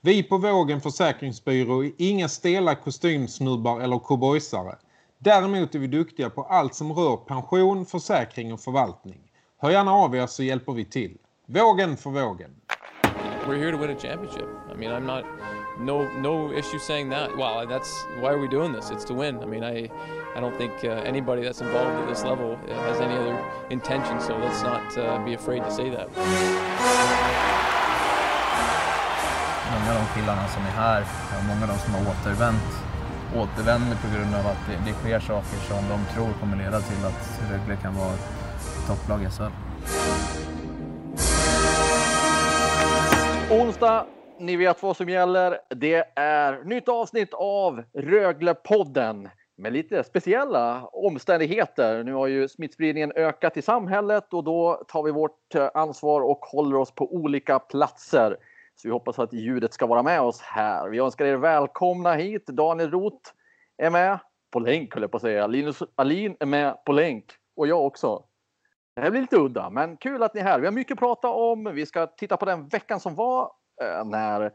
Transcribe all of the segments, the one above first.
Vi på Vågen Försäkringsbyrå är inga stela kostymsnubbar eller cowboysare. Däremot är vi duktiga på allt som rör pension, försäkring och förvaltning. Hör gärna av er så hjälper vi till. Vågen för vågen. We're here to win a championship. I mean, I'm not no no issue saying that. Well, that's why are we doing this? It's to win. I mean, I I don't think uh, anybody that's involved at this level uh, has any other intention. So let's not uh, be afraid to say that. Många av de killarna som är här, många av de som har återvänt, återvänder på grund av att det, det sker saker som de tror kommer leda till att Rögle kan vara topplag i SHL. Onsdag, ni vet vad som gäller. Det är nytt avsnitt av Röglepodden med lite speciella omständigheter. Nu har ju smittspridningen ökat i samhället och då tar vi vårt eh, ansvar och håller oss på olika platser. Så vi hoppas att ljudet ska vara med oss här. Vi önskar er välkomna hit. Daniel Roth är med på länk, höll jag på att säga. Linus Alin är med på länk och jag också. Det här blir lite udda, men kul att ni är här. Vi har mycket att prata om. Vi ska titta på den veckan som var eh, när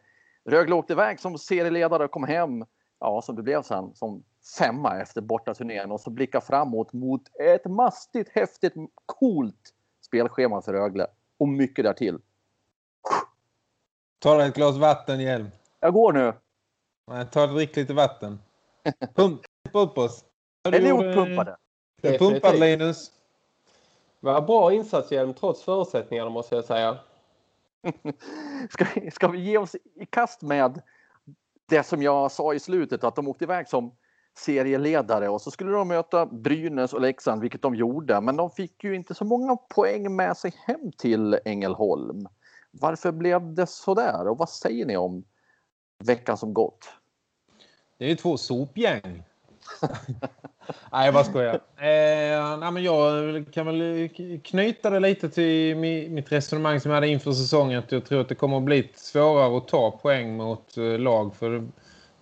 Rögle åkte iväg som serieledare och kom hem, ja, som det blev sen, som femma efter bortaturnén och så blicka framåt mot ett mastigt, häftigt, coolt spelschema för Rögle och mycket därtill. Ta dig ett glas vatten, Hjelm. Jag går nu. Nej, ta drick lite vatten. Pumpa upp oss. Är ni uppumpade? Du är pumpad, Linus. Vad bra insats, Hjelm, trots förutsättningarna måste jag säga. ska, vi, ska vi ge oss i kast med det som jag sa i slutet, att de åkte iväg som serieledare och så skulle de möta Brynäs och Leksand, vilket de gjorde. Men de fick ju inte så många poäng med sig hem till Ängelholm. Varför blev det så där? Och vad säger ni om veckan som gått? Det är ju två sopgäng. nej, jag bara skojar. Eh, nej, men jag kan väl knyta det lite till mitt resonemang som jag hade inför säsongen. Jag tror att det kommer att bli svårare att ta poäng mot eh, lag. För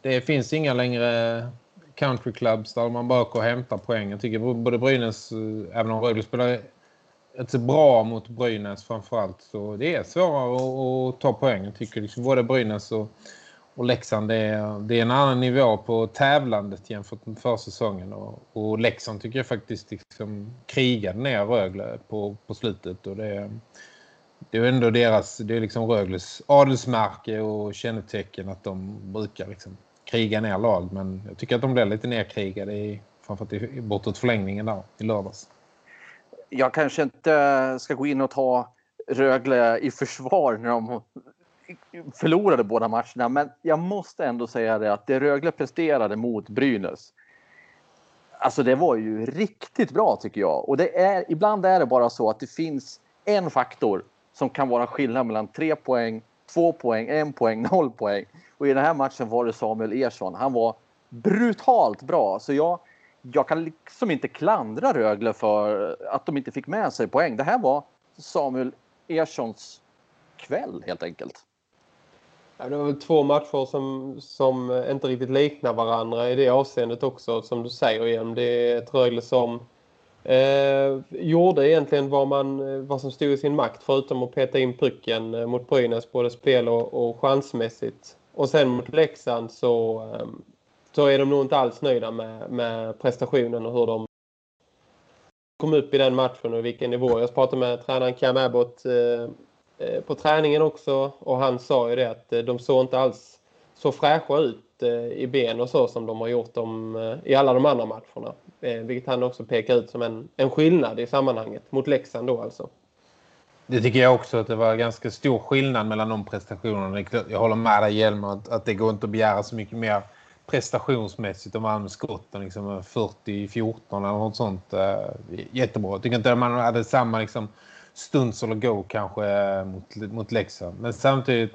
det finns inga längre countryclubs där man bara går och hämtar poäng. Jag tycker både Brynäs, eh, även om Rögle spelar inte så bra mot Brynäs framförallt. Så det är svårare att, att ta poäng. Jag tycker liksom både Brynäs och, och Leksand det är, det är en annan nivå på tävlandet jämfört med försäsongen. Och, och Leksand tycker jag faktiskt liksom krigade ner Rögle på, på slutet. Och det är, det är ändå deras, det är liksom Rögles adelsmärke och kännetecken att de brukar liksom kriga ner lag. Men jag tycker att de blev lite nerkrigade i, framförallt i bortåt förlängningen där i lördags jag kanske inte ska gå in och ta Rögle i försvar när de förlorade båda matcherna. Men jag måste ändå säga det att det Rögle presterade mot Brynäs. Alltså det var ju riktigt bra tycker jag. Och det är, ibland är det bara så att det finns en faktor som kan vara skillnad mellan tre poäng, två poäng, en poäng, noll poäng. Och i den här matchen var det Samuel Ersson. Han var brutalt bra. Så jag, jag kan liksom inte klandra Rögle för att de inte fick med sig poäng. Det här var Samuel Erssons kväll helt enkelt. Ja, det var väl två matcher som, som inte riktigt liknar varandra i det avseendet också som du säger igen. Det är ett Rögle som eh, gjorde egentligen vad, man, vad som stod i sin makt förutom att peta in pucken eh, mot Brynäs både spel och, och chansmässigt. Och sen mot Leksand så eh, så är de nog inte alls nöjda med, med prestationen och hur de kom upp i den matchen och vilken nivå. Jag pratade med tränaren Cam Abbott eh, eh på träningen också och han sa ju det att eh, de såg inte alls så fräscha ut eh, i ben och så som de har gjort dem eh, i alla de andra matcherna. Eh, vilket han också pekar ut som en, en skillnad i sammanhanget mot Leksand då alltså. Det tycker jag också att det var ganska stor skillnad mellan de prestationerna. Jag håller med dig Hjelm att, att det går inte att begära så mycket mer prestationsmässigt och vann skotten liksom eh, 40-14 eller något sånt. Eh, jättebra. Jag tycker inte att man hade samma liksom, stunds eller go kanske eh, mot, mot Leksand. Men samtidigt,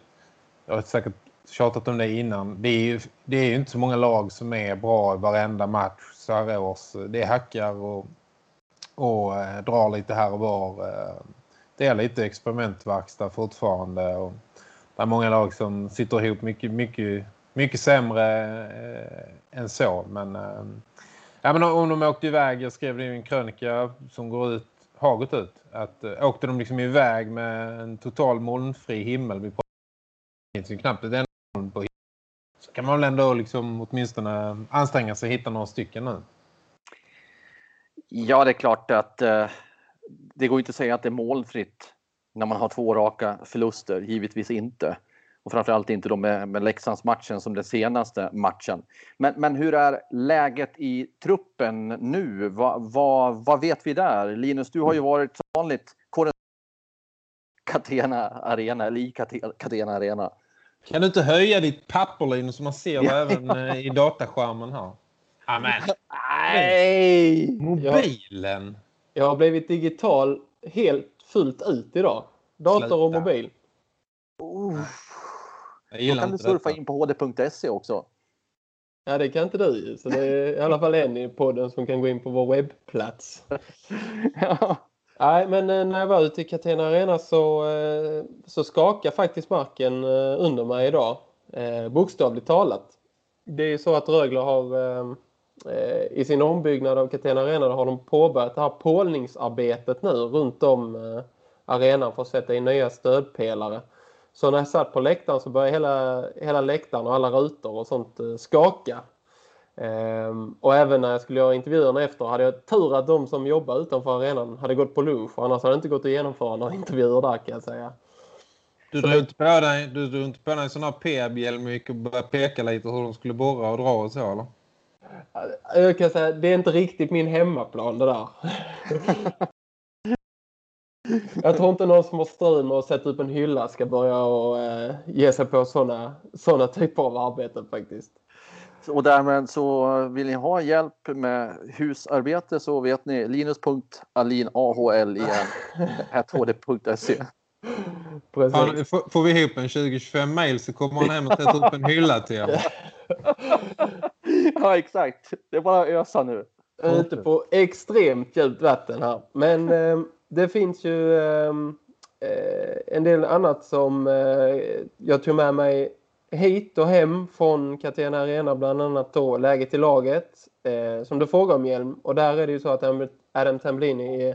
jag har säkert tjatat om det innan. Det är ju det är ju inte så många lag som är bra i varenda match så här års. Det hackar och, och drar lite här och var. Det är lite experimentverkstad fortfarande. Och det är många lag som sitter ihop mycket, mycket, mycket sämre eh, än så. Men, eh, ja, men om de åkte iväg, jag skrev det i en krönika som går ut, har gått ut. Att eh, åkte de liksom iväg med en total molnfri himmel. Vi finns ju knappt ett enda moln på Så kan man väl ändå liksom åtminstone anstränga sig att hitta några stycken nu. Ja, det är klart att eh, det går inte att säga att det är målfritt när man har två raka förluster. Givetvis inte. Och framförallt inte då med, med Leksandsmatchen som den senaste matchen. Men, men hur är läget i truppen nu? Vad va, va vet vi där? Linus, du har ju varit som vanligt Catena Arena, eller i Catena Arena. Kan du inte höja ditt papper Linus så man ser det även eh, i dataskärmen här? Amen. Nej! Mobilen. Jag, jag har blivit digital helt fullt ut idag. Dator Sluta. och mobil. Uh. Då kan du surfa detta. in på hd.se också. Ja, det kan inte du Så det är i alla fall en i podden som kan gå in på vår webbplats. ja. Nej, men eh, när jag var ute i Catena Arena så, eh, så skakade faktiskt marken eh, under mig idag. Bokstavligt talat. Det är ju så att Rögle har i sin ombyggnad av Catena Arena har de påbörjat det här pålningsarbetet nu runt om arenan för att sätta in nya stödpelare. Så när jag satt på läktaren så började hela, hela läktaren och alla rutor och sånt skaka. Ehm, och även när jag skulle göra intervjuerna efter hade jag tur att de som jobbar utanför arenan hade gått på lunch. Annars hade det inte gått att genomföra några intervjuer där kan jag säga. Du drog inte på dig, du drog inte på dig en sån här PB-hjälm och började peka lite hur de skulle borra och dra och så eller? Jag kan säga, det är inte riktigt min hemmaplan det där. Jag tror inte någon som har strul med att sätta upp en hylla ska börja och eh, ge sig på sådana såna typer av arbeten faktiskt. Och därmed så vill ni ha hjälp med husarbete så vet ni linus.alinahlien.hd.se Får, får vi ihop en 20-25 mail så kommer han hem och sätter upp en hylla till er. Ja exakt, det är bara att ösa nu. Ute på extremt djupt vatten här. Men eh, det finns ju ehm, eh, en del annat som eh, jag tog med mig hit och hem från Catena Arena bland annat då läget i laget eh, som du frågar om Hjelm. Och där är det ju så att Adam Tamblini är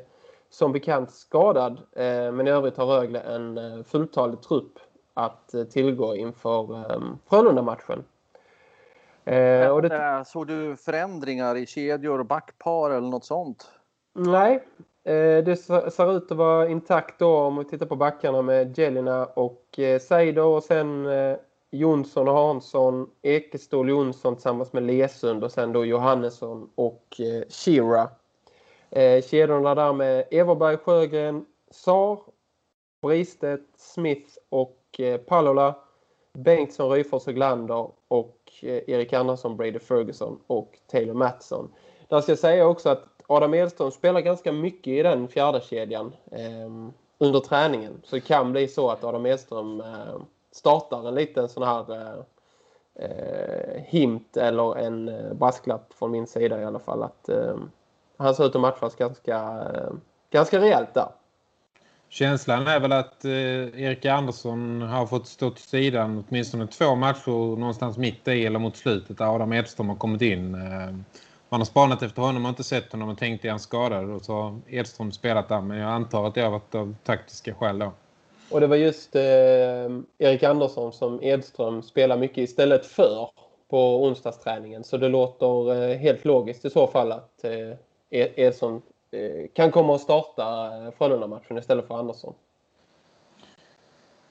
som bekant skadad. Eh, men i övrigt har Rögle en eh, fulltalig trupp att eh, tillgå inför eh, Frölunda-matchen. Eh, och det... Såg du förändringar i kedjor och backpar eller något sånt? Nej, eh, Eh, det ser ut att vara intakt då om vi tittar på backarna med Jelina och eh, Seido och sen eh, Jonsson och Hansson, Ekestål Jonsson tillsammans med Lesund och sen då Johannesson och eh, Shira. Eh, kedjorna där med Everberg, Sjögren, Sar, Bristedt, Smith och eh, Pallola. Bengtsson, Ryfors och Glander och eh, Erik Andersson, Brady Ferguson och Taylor Mattsson. Där ska jag säga också att Adam Edström spelar ganska mycket i den fjärde kedjan eh, under träningen. Så det kan bli så att Adam Edström eh, startar en liten sån här eh, eh hint eller en eh, brasklapp från min sida i alla fall att eh, han ser ut att matchas ganska, eh, ganska rejält där. Känslan är väl att eh, Erik Andersson har fått stå till sidan åtminstone två matcher någonstans mitt i eller mot slutet där Adam Edström har kommit in. Ehm, man har spanat efter honom och inte sett honom och tänkt är han skadad och så har Edström spelat där men jag antar att det har varit av taktiska skäl då. Och det var just eh, Erik Andersson som Edström spelar mycket istället för på onsdagsträningen. Så det låter eh, helt logiskt i så fall att eh, e- Edström eh, kan komma och starta eh, Frölunda-matchen istället för Andersson.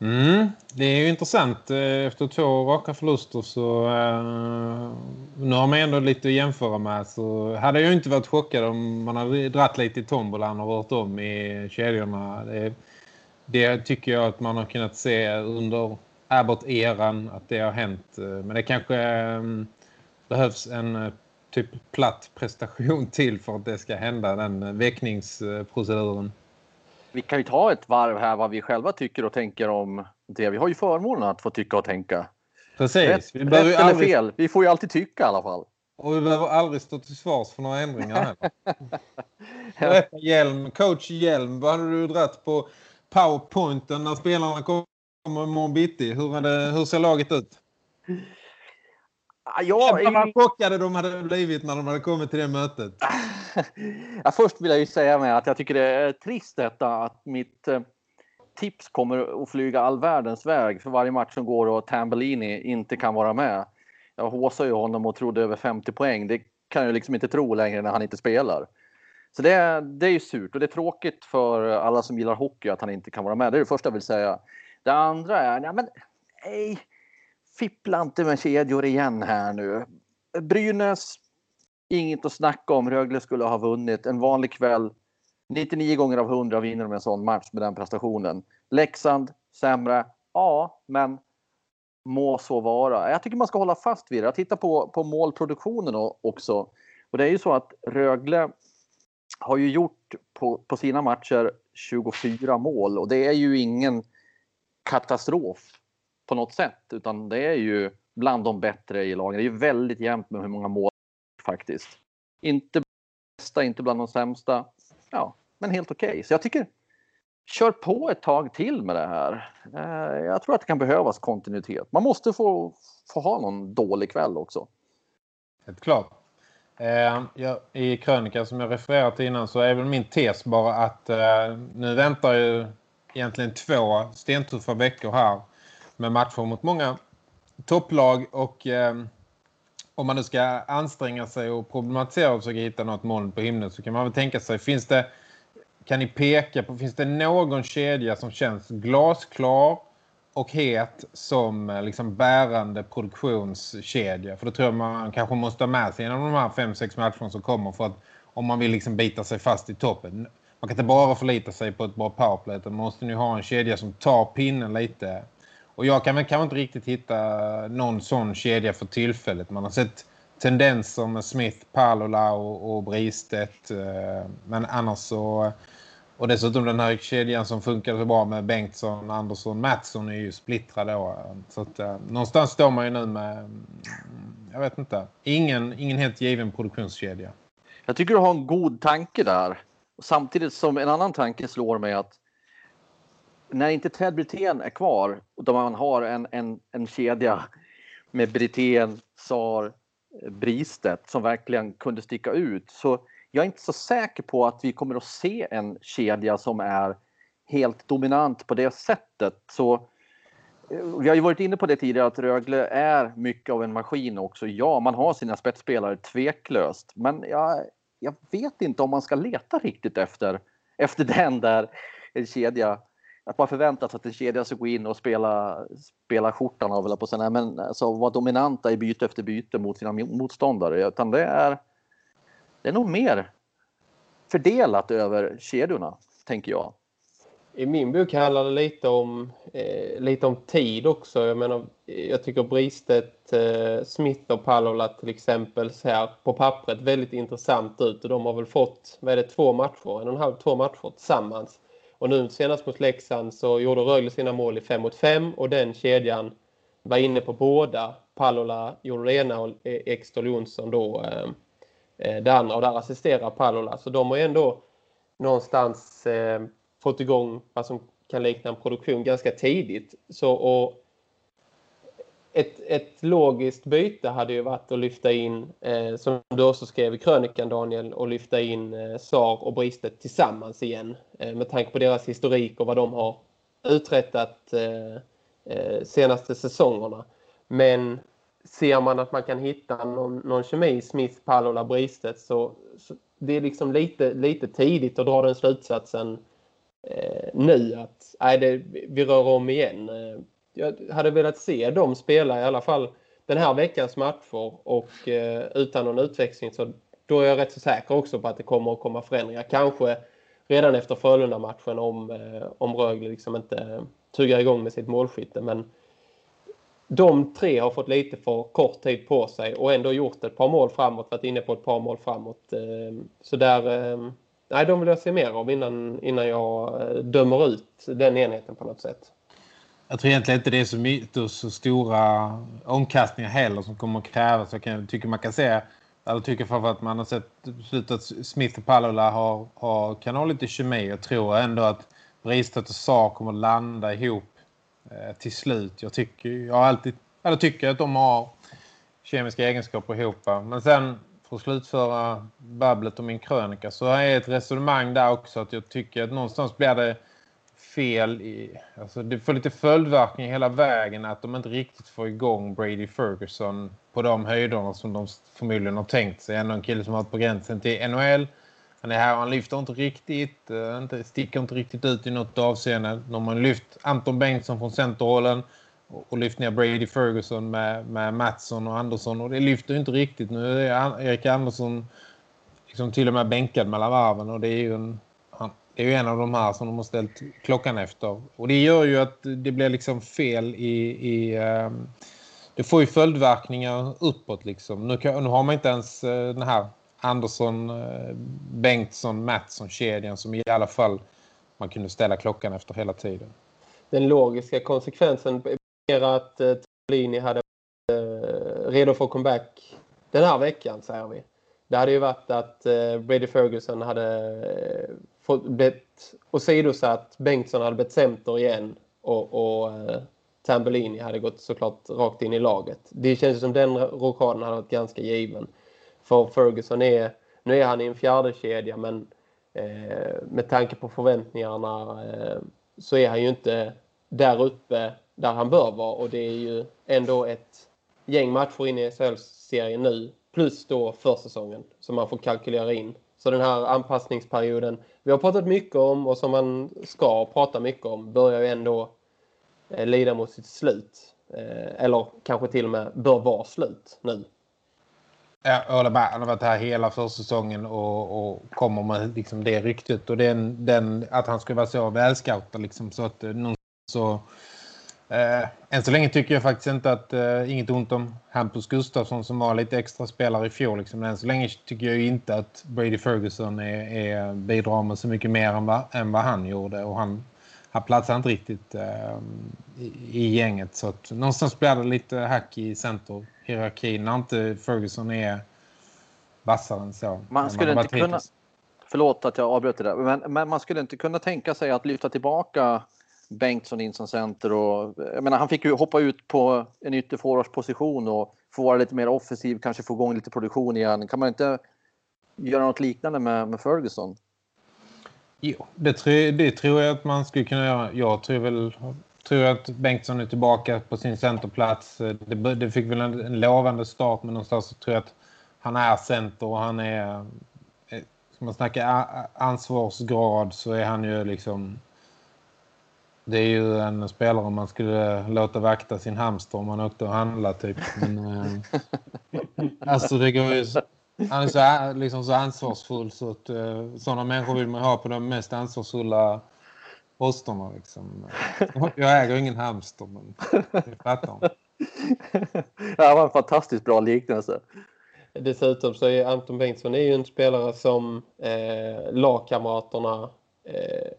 Mm, det är ju intressant. Eh, efter två raka förluster så Eh, nu har man ändå lite att jämföra med. Så hade jag inte varit chockad om man hade dratt lite i tombolan och rört om i kedjorna. Det, det tycker jag att man har kunnat se under Abbott-eran att det har hänt. Eh, men det kanske eh, behövs en eh, typ platt prestation till för att det ska hända, den väckningsproceduren. Vi kan ju ta ett varv här vad vi själva tycker och tänker om det. Vi har ju förmånen att få tycka och tänka. Precis. Rätt, vi rätt eller aldrig, fel. Vi får ju alltid tycka i alla fall. och vi behöver aldrig stå till svars för några ändringar heller. Berätta, Hjelm, coach Hjelm, vad hade du dratt på powerpointen när spelarna kommer imorgon bitti? Hur, hade, hur ser laget ut? Ah, Jag Jävlar är vad chockade de hade blivit när de hade kommit till det mötet. ja, först vill jag ju säga med att jag tycker det är trist detta att mitt eh, tips kommer att flyga all världens väg för varje match som går och Tambellini inte kan vara med. Jag håsar ju honom och trodde över 50 poäng. Det kan jag liksom inte tro längre när han inte spelar. Så det är, det är ju surt och det är tråkigt för alla som gillar hockey att han inte kan vara med. Det är det första jag vill säga. Det andra är, nej men nej, fippla inte med kedjor igen här nu. Brynäs, inget att snacka om. Rögle skulle ha vunnit en vanlig kväll. 99 gånger av 100 vinner de en sån match med den prestationen. Leksand, sämre. Ja, men må så vara. Jag tycker man ska hålla fast vid det. Jag tittar på, på målproduktionen också. Och det är ju så att Rögle har ju gjort på, på sina matcher 24 mål och det är ju ingen katastrof på något sätt utan det är ju bland de bättre i lagen. Det är ju väldigt jämnt med hur många mål faktiskt. Inte bästa, inte bland de sämsta. Ja, men helt okej. Okay. Så jag tycker kör på ett tag till med det här. Eh, jag tror att det kan behövas kontinuitet. Man måste få, få ha någon dålig kväll också. Helt klart. Eh, jag, I krönikan som jag refererat till innan så är väl min tes bara att eh, nu väntar ju egentligen två stentuffa veckor här med matcher mot många topplag och eh, om man nu ska anstränga sig och problematisera och försöka hitta något moln på himlen så kan man väl tänka sig, finns det kan ni peka på, finns det någon kedja som känns glasklar och het som eh, liksom bärande produktionskedja? För då tror jag man kanske måste ha med sig en av de här fem, sex matcherna som kommer för att om man vill liksom bita sig fast i toppen. Man kan inte bara förlita sig på ett bra powerplay utan man måste nu ha en kedja som tar pinnen lite. Och jag kan kanske inte riktigt hitta någon sån kedja för tillfället. Man har sett tendenser med Smith, Palola och, och Bristedt. Eh, men annars så... Och dessutom den här kedjan som funkade så bra med Bengtsson, Andersson, Mattsson är ju splittrad då. Så att eh, någonstans står man ju nu med, mm, jag vet inte, ingen, ingen helt given produktionskedja. Jag tycker du har en god tanke där. Samtidigt som en annan tanke slår mig att när inte Ted Brithén är kvar utan man har en, en, en kedja med Brithén, Sar, eh, Bristedt som verkligen kunde sticka ut så jag är inte så säker på att vi kommer att se en kedja som är helt dominant på det sättet. Så eh, vi har ju varit inne på det tidigare att Rögle är mycket av en maskin också. Ja, man har sina spetsspelare tveklöst, men jag, jag vet inte om man ska leta riktigt efter, efter den där kedja. Att man förväntar sig att en kedja ska gå in och spela, spela skjortan av, på sådana, men alltså vara dominanta i byte efter byte mot sina motståndare. Utan det är, det är nog mer fördelat över kedjorna, tänker jag. I min bok handlar det lite om, eh, lite om tid också. Jag menar, jag tycker Bristet, eh, Smith och Palola till exempel ser på pappret väldigt intressant ut. Och de har väl fått, vad är det, två matcher, en och en halv, två matcher tillsammans. Och nu senast mot Leksand så gjorde Rögle sina mål i 5 mot 5 och den kedjan var inne på båda. Palola gjorde det ena och eh, Ekstol Jonsson då eh, eh, det andra och där assisterar Palola. Så de har ändå någonstans eh, fått igång vad som kan likna en produktion ganska tidigt. Så och ett, ett logiskt byte hade ju varit att lyfta in, eh, som du också skrev i krönikan Daniel, och lyfta in eh, Sar och Bristet tillsammans igen. Eh, med tanke på deras historik och vad de har uträttat eh, eh, senaste säsongerna. Men ser man att man kan hitta någon, någon kemi, Smith, Palola, Bristet, så, så det är liksom lite, lite tidigt att dra den slutsatsen eh, nu att nej, det, vi rör om igen. Eh, jag hade velat se dem spela i alla fall den här veckans matcher och eh, utan någon utväxling så då är jag rätt så säker också på att det kommer att komma förändringar. Kanske redan efter Frölunda-matchen om, eh, om Rögle liksom inte tuggar igång med sitt målskytte. Men de tre har fått lite för kort tid på sig och ändå gjort ett par mål framåt, varit inne på ett par mål framåt. Eh, så där, eh, nej, de vill jag se mer av innan, innan jag eh, dömer ut den enheten på något sätt. Jag tror egentligen inte det är så, mycket, så stora omkastningar heller som kommer att krävas. Jag kan, tycker man kan se, eller tycker för att man har sett slutet att Smith och Pallola har, har, kan ha lite kemi. Jag tror ändå att Bristet och Sa kommer att landa ihop eh, till slut. Jag tycker, jag alltid, eller tycker att de har kemiska egenskaper ihop. Men sen för att slutföra babblet om min krönika så är ett resonemang där också att jag tycker att någonstans blir det fel i, alltså det får lite följdverkning hela vägen att de inte riktigt får igång Brady Ferguson på de höjderna som de förmodligen har tänkt sig. Ändå en kille som har varit på gränsen till NHL. Han är här och han lyfter inte riktigt, eh, inte, sticker inte riktigt ut i något avseende. De har lyft Anton Bengtsson från centerhållen och, och lyft ner Brady Ferguson med, med Mattsson och Andersson och det lyfter inte riktigt. Nu är Erik Andersson liksom till och med bänkad mellan varven och det är ju en det är ju en av de här som de har ställt klockan efter. Och det gör ju att det blir liksom fel i... i um, det får ju följdverkningar uppåt liksom. Nu, kan, nu har man inte ens uh, den här Andersson, uh, Bengtsson, Mattsson-kedjan som i alla fall man kunde ställa klockan efter hela tiden. Den logiska konsekvensen är att uh, Tolini hade uh, redo för comeback den här veckan, säger vi. Det hade ju varit att uh, Brady Ferguson hade uh, blivit åsidosatt. Bengtsson hade blivit center igen och, och eh, Tambellini hade gått såklart rakt in i laget. Det känns som den rockaden hade varit ganska given. För Ferguson är, nu är han i en fjärde kedja men eh, med tanke på förväntningarna eh, så är han ju inte där uppe där han bör vara och det är ju ändå ett gäng matcher in i SHL-serien nu plus då försäsongen som man får kalkylera in. Så den här anpassningsperioden vi har pratat mycket om och som man ska prata mycket om börjar ju ändå eh, lida mot sitt slut. Eh, eller kanske till och med bör vara slut nu. Ja, han har varit här hela försäsongen och, och kommer med liksom det ryktet och den, den, att han skulle vara så välscoutad liksom, så att eh, någon så Eh, än så länge tycker jag faktiskt inte att eh, inget ont om Hampus Gustafsson som var lite extra spelare i fjol. Liksom. Än så länge tycker jag inte att Brady Ferguson är, är bidrar med så mycket mer än, va, än vad han gjorde. Och han, han platsar inte riktigt eh, i, i, gänget. Så att någonstans blir det lite hack i centerhierarkin när inte Ferguson är vassare än så. Man skulle man inte kunna... Förlåt att jag avbröt det där. Men, men man skulle inte kunna tänka sig att lyfta tillbaka Bengtsson in som center och jag menar han fick ju hoppa ut på en ytterforwardsposition och få vara lite mer offensiv, kanske få igång lite produktion igen. Kan man inte göra något liknande med, med Ferguson? Jo, det tror, det tror jag att man skulle kunna göra. Jag tror väl tror att Bengtsson är tillbaka på sin centerplats. Det, det fick väl en, en lovande start men någonstans så tror jag att han är center och han är eh, ska man snacka ansvarsgrad så är han ju liksom det är ju en spelare om man skulle låta vakta sin hamster om man åkte och handla typ. Men, eh, alltså det går ju... Han är så, liksom så ansvarsfull så att eh, sådana människor vill man ha på de mest ansvarsfulla posterna. Liksom. Jag äger ingen hamster men jag fattar. Det var en fantastiskt bra liknelse. Dessutom så är Anton Bengtsson är ju en spelare som eh, lagkamraterna eh,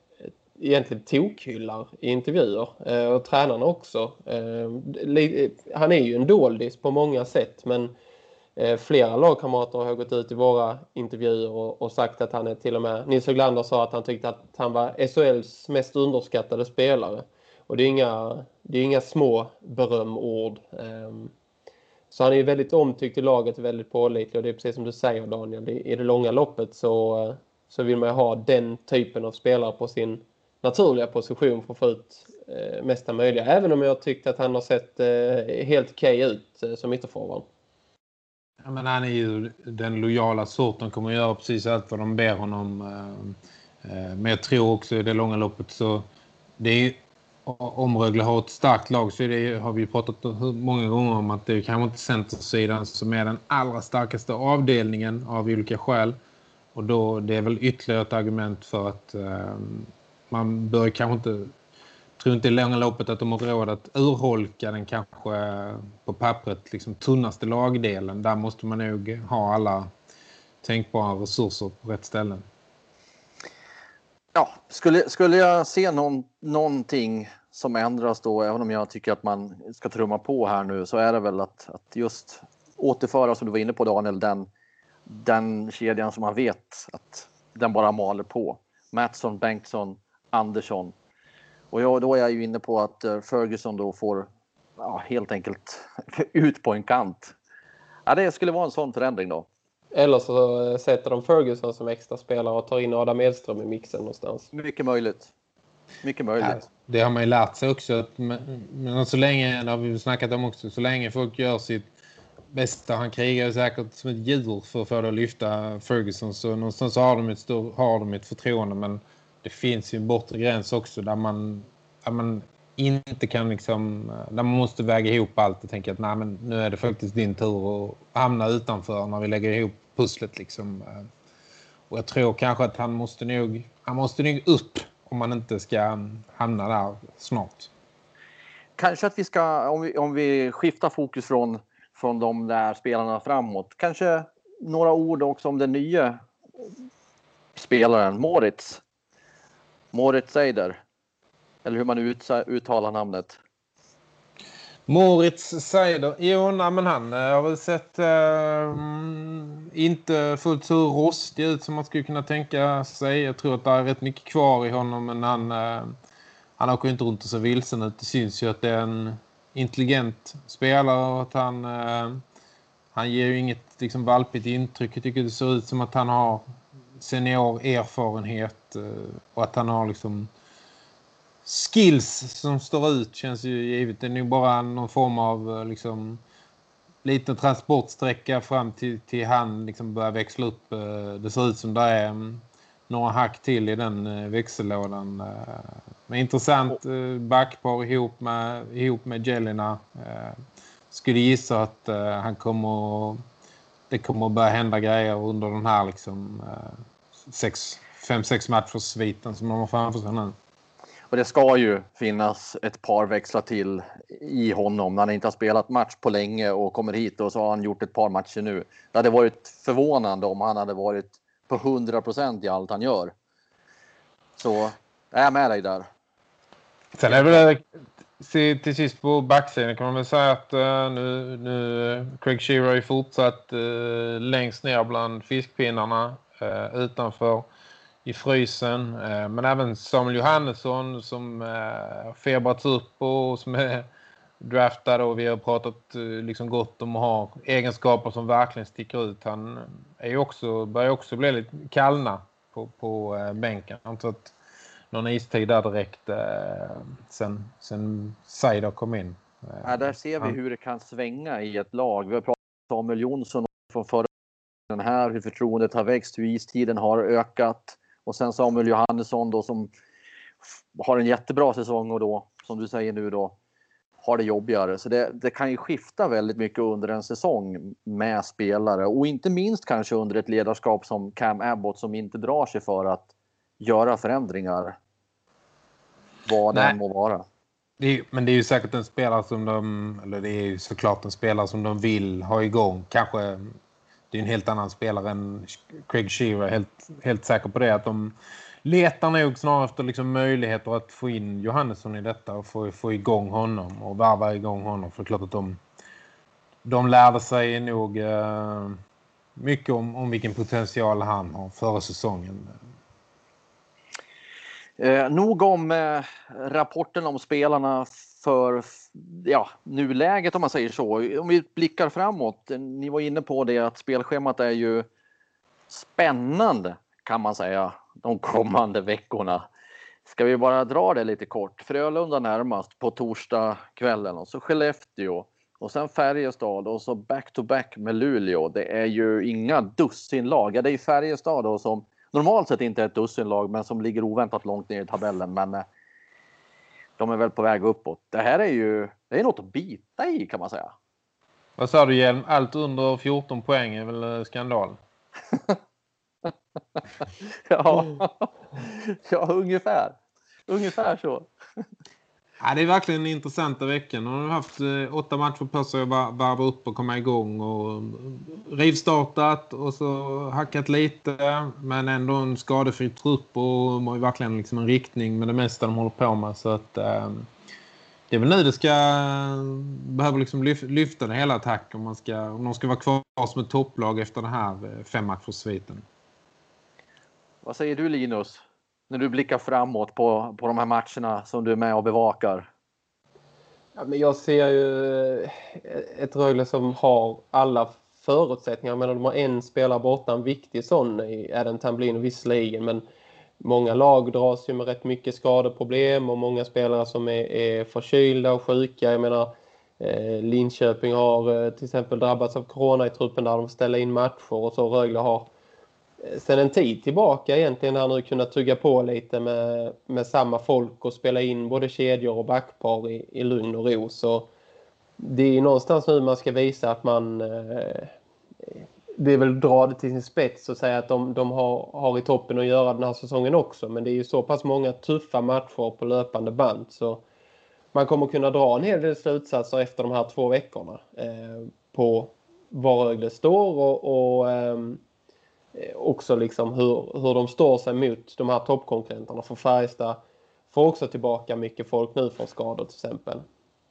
egentligen tokhyllar i intervjuer eh, och tränarna också. Eh, han är ju en doldis på många sätt men eh, flera lagkamrater har gått ut i våra intervjuer och, sagt att han är till och med, Nils Höglander sa att han tyckte att han var SHLs mest underskattade spelare. Och det är inga, det är inga små berömord. Ehm, så han är väldigt omtyckt i laget, väldigt pålitlig och det är precis som du säger Daniel, i det långa loppet så, så vill man ha den typen av spelare på sin naturliga position för att få ut eh, mesta möjliga. Även om jag tyckte att han har sett eh, helt okej okay ut eh, som ytterforward. Ja, men han är ju den lojala sorten. kommer att göra precis allt vad de ber honom. Eh, eh, men jag tror också i det långa loppet så det är om Rögle har ett starkt lag så det, har vi pratat många gånger om att det är kanske inte centersidan som är den allra starkaste avdelningen av olika skäl. Och då det är väl ytterligare ett argument för att ehm, man bör kanske inte tror inte i långa loppet att de har råd att urholka den kanske på pappret liksom tunnaste lagdelen. Där måste man nog ha alla tänkbara resurser på rätt ställen. Ja, skulle, skulle jag se någon, någonting som ändras då, även om jag tycker att man ska trumma på här nu, så är det väl att, att just återföra, som du var inne på Daniel, den, den kedjan som man vet att den bara maler på. Mattsson, Bengtsson, Andersson. Och jag, då är jag ju inne på att eh, Ferguson då får ja, helt enkelt ut på en kant. Ja, det skulle vara en sån förändring då. Eller så eh, sätter de Ferguson som extra spelare och tar in Adam Edström i mixen någonstans. Mycket möjligt. Mycket möjligt. Ja, det har man ju lärt sig också. men så länge, det har vi snackat om också, så länge folk gör sitt bästa, han krigar ju säkert som ett djur för att få det att lyfta Ferguson. Så någonstans har de ett, stor, har de ett förtroende men det finns ju en bortre gräns också där man, där man inte kan liksom, eh, där man måste väga ihop allt och tänka att nej, men nu är det faktiskt din tur att hamna utanför när vi lägger ihop pusslet liksom. Eh, och jag tror kanske att han måste nog, han måste nog upp om man inte ska hamna där snart. Kanske att vi ska, om vi, om vi skiftar fokus från, från de där spelarna framåt, kanske några ord också om den nya spelaren Moritz. Moritz Seider. Eller hur man uttalar namnet. Moritz Seider. Jo, nej, men han eh, har väl sett eh, mm, inte fullt så rostig ut som man skulle kunna tänka sig. Jag tror att det är rätt mycket kvar i honom men han, eh, han åker inte runt och så vilsen ut. Det syns ju att det är en intelligent spelare och att han, eh, han ger ju inget liksom, valpigt intryck. Jag tycker det ser ut som att han har senior erfarenhet och att han har liksom skills som står ut känns ju givet. Det är nog bara någon form av eh, liksom liten transportsträcka fram till, till han liksom börjar växla upp. Eh, det ser ut som det är mm, några hack till i den eh, växellådan. Men intressant backpar ihop med, ihop med Jelena. Skulle gissa att han kommer det kommer att börja hända grejer under den här liksom sex, fem, sex matchers sviten som de har framför sig nu. Och det ska ju finnas ett par växlar till i honom när han inte har spelat match på länge och kommer hit och så har han gjort ett par matcher nu. Det hade varit förvånande om han hade varit på 100 procent i allt han gör. Så är jag med dig där. Sen är det till sist på backsidan kan man väl säga att uh, nu, nu Craig Shearer är fortsatt uh, längst ner bland fiskpinnarna utanför i frysen. Eh, men även Samuel Johannesson som eh, febrats upp och som är draftad och vi har pratat eh, liksom gott om att ha egenskaper som verkligen sticker ut. Han är också, börjar också bli lite kallna på, på bänken. Inte att någon istid där direkt sen, sen Seider kom in. Ja, där ser vi hur det kan svänga i ett lag. Vi har pratat om Samuel Jonsson från förra den här, hur förtroendet har växt, hur istiden har ökat. Och sen Samuel Johannesson då som har en jättebra säsong och då, som du säger nu då, har det jobbigare. Så det, det, kan ju skifta väldigt mycket under en säsong med spelare och inte minst kanske under ett ledarskap som Cam Abbott som inte drar sig för att göra förändringar. Vad det må vara. Det är, men det är ju säkert en spelare som de, eller det är ju såklart en spelare som de vill ha igång. Kanske det är en helt annan spelare än Craig Shearer. Helt, helt säker på det. Att de letar nog snarare efter liksom möjligheter att få in Johannesson i detta. Och få, få igång honom. Och varva igång honom. För det är klart att de, de lärde sig nog eh, mycket om, om vilken potential han har före säsongen. Eh, nog om eh, rapporten om spelarna för ja, nuläget om man säger så. Om vi blickar framåt. Ni var inne på det att spelschemat är ju spännande kan man säga de kommande veckorna. Ska vi bara dra det lite kort? Frölunda närmast på torsdag kvällen och så Skellefteå och sen Färjestad och så back to back med Luleå. Det är ju inga dussinlag. Ja, det är ju Färjestad då som normalt sett inte är ett dussinlag men som ligger oväntat långt ner i tabellen. Men eh, de är väl på väg uppåt. Det här är ju det är något att bita i kan man säga. Vad sa du Hjelm? Allt under 14 poäng är väl eh, skandal? ja. ja, ungefär. Ungefär så. Ja, det är verkligen intressanta veckan. De har haft eh, åtta matcher på sig att varva upp och komma igång. Och eh, rivstartat och så hackat lite. Men ändå en skadefri trupp och de har ju verkligen liksom en riktning med det mesta de håller på med. Så att, eh, det är väl nu det ska eh, behöva liksom lyfta den hela attack om, man ska, om de ska vara kvar som ett topplag efter den här eh, femmatchersviten. Vad säger du Linus? När du blickar framåt på, på de här matcherna som du är med och bevakar. Ja, men jag ser ju ett Rögle som har alla förutsättningar. Men de har en spelare borta, en viktig sån i Adam Tamblin visserligen. Men många lag dras ju med rätt mycket skadeproblem och många spelare som är, är förkylda och sjuka. Jag menar, eh, Linköping har eh, till exempel drabbats av corona i truppen där de ställer in matcher och så Rögle har sen en tid tillbaka egentligen har nu kunnat tugga på lite med, med samma folk och spela in både kedjor och backpar i, i lugn och ro. Så det är någonstans nu man ska visa att man eh, det är väl dra det till sin spets och säga att de, de har, har i toppen att göra den här säsongen också. Men det är ju så pass många tuffa matcher på löpande band så man kommer kunna dra en hel del slutsatser efter de här två veckorna eh, på var Rögle står och, och eh, Eh, också liksom hur, hur de står sig mot de här toppkonkurrenterna. För Färjestad får också tillbaka mycket folk nu från skador till exempel.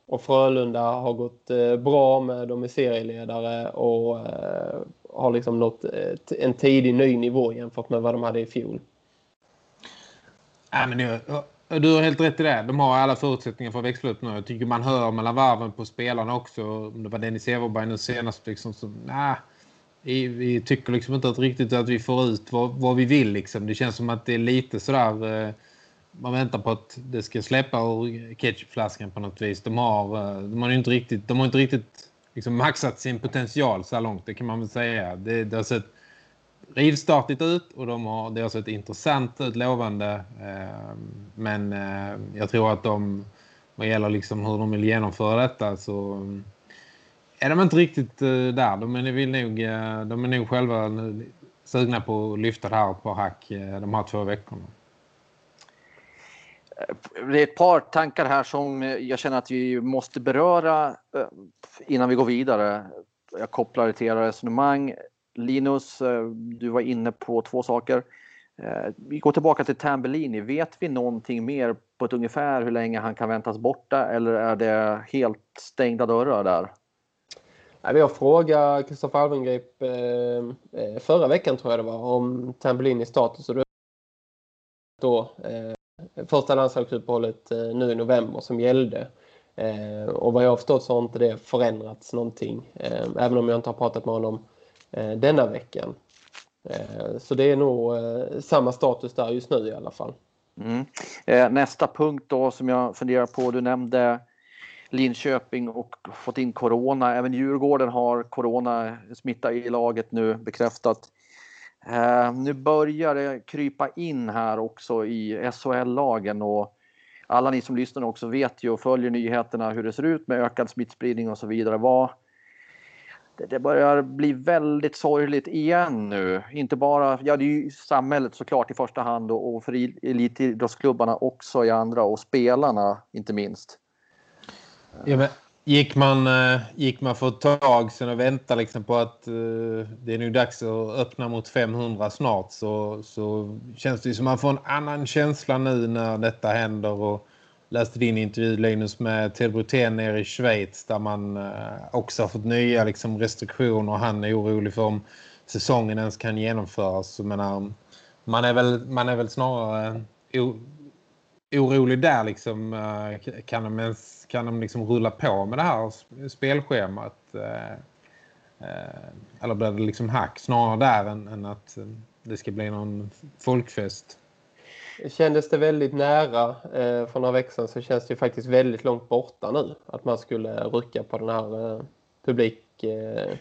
Och Frölunda har gått eh, bra med de är serieledare och eh, har liksom nått en tidig ny nivå jämfört med vad de hade i fjol. Ja, men det, du har helt rätt i det. De har alla förutsättningar för att växla upp nu. Jag tycker man hör mellan varven på spelarna också. Det var Dennis Everberg nu senast liksom så, nah, vi, vi, tycker liksom inte att riktigt att vi får ut vad, vad, vi vill liksom. Det känns som att det är lite sådär eh, man väntar på att det ska släppa ur ketchupflaskan på något vis. De har, eh, de har inte riktigt, de har inte riktigt liksom maxat sin potential så här långt, det kan man väl säga. Det, det har sett rivstartigt ut och de har, det har sett intressant ut, lovande. Ehm, men eh, jag tror att de, vad gäller liksom hur de vill genomföra detta så är de inte riktigt eh, där. De är, vill nog, eh, de är nog själva sugna på att lyfta det här på hack eh, de här två veckorna. Det är ett par tankar här som jag känner att vi måste beröra innan vi går vidare. Jag kopplar det till era resonemang. Linus, du var inne på två saker. Vi går tillbaka till Tambellini. Vet vi någonting mer på ett ungefär hur länge han kan väntas borta eller är det helt stängda dörrar där? Jag frågade Kristoffer Alvengrip eh, eh, förra veckan tror jag det var om Tambellini status och då eh, första landslagsuppehållet eh, nu i november som gällde. Eh, och vad jag har förstått så har inte det förändrats någonting. Eh, även om jag inte har pratat med honom denna veckan. Så det är nog samma status där just nu i alla fall. Mm. Nästa punkt då som jag funderar på, du nämnde Linköping och fått in corona. Även Djurgården har corona smitta i laget nu bekräftat. Eh, nu börjar det krypa in här också i SHL-lagen och alla ni som lyssnar också vet ju och följer nyheterna hur det ser ut med ökad smittspridning och så vidare. Vad, det, börjar bli väldigt sorgligt igen nu. Inte bara, ja det är ju samhället såklart i första hand och, och för elitidrottsklubbarna också i andra och spelarna inte minst. Ja, men Gick man, eh, gick man för ett tag sedan och väntade liksom på att uh, det är nu dags att öppna mot 500 snart så, så känns det som att man får en annan känsla nu när detta händer och läste din intervju Linus med Ted Brutén nere i Schweiz där man uh, också har fått nya liksom, restriktioner och han är orolig för om säsongen ens kan genomföras. Så, menar, ehm, man, är väl, man är väl snarare orolig där liksom kan de ens kan de liksom rulla på med det här spelschemat? Eh, eh, eller blir det liksom hack snarare där än, än att eh, det ska bli någon folkfest? Kändes det väldigt nära eh, för några veckor sedan så känns det faktiskt väldigt långt borta nu. Att man skulle rycka på den här eh, publik, eh,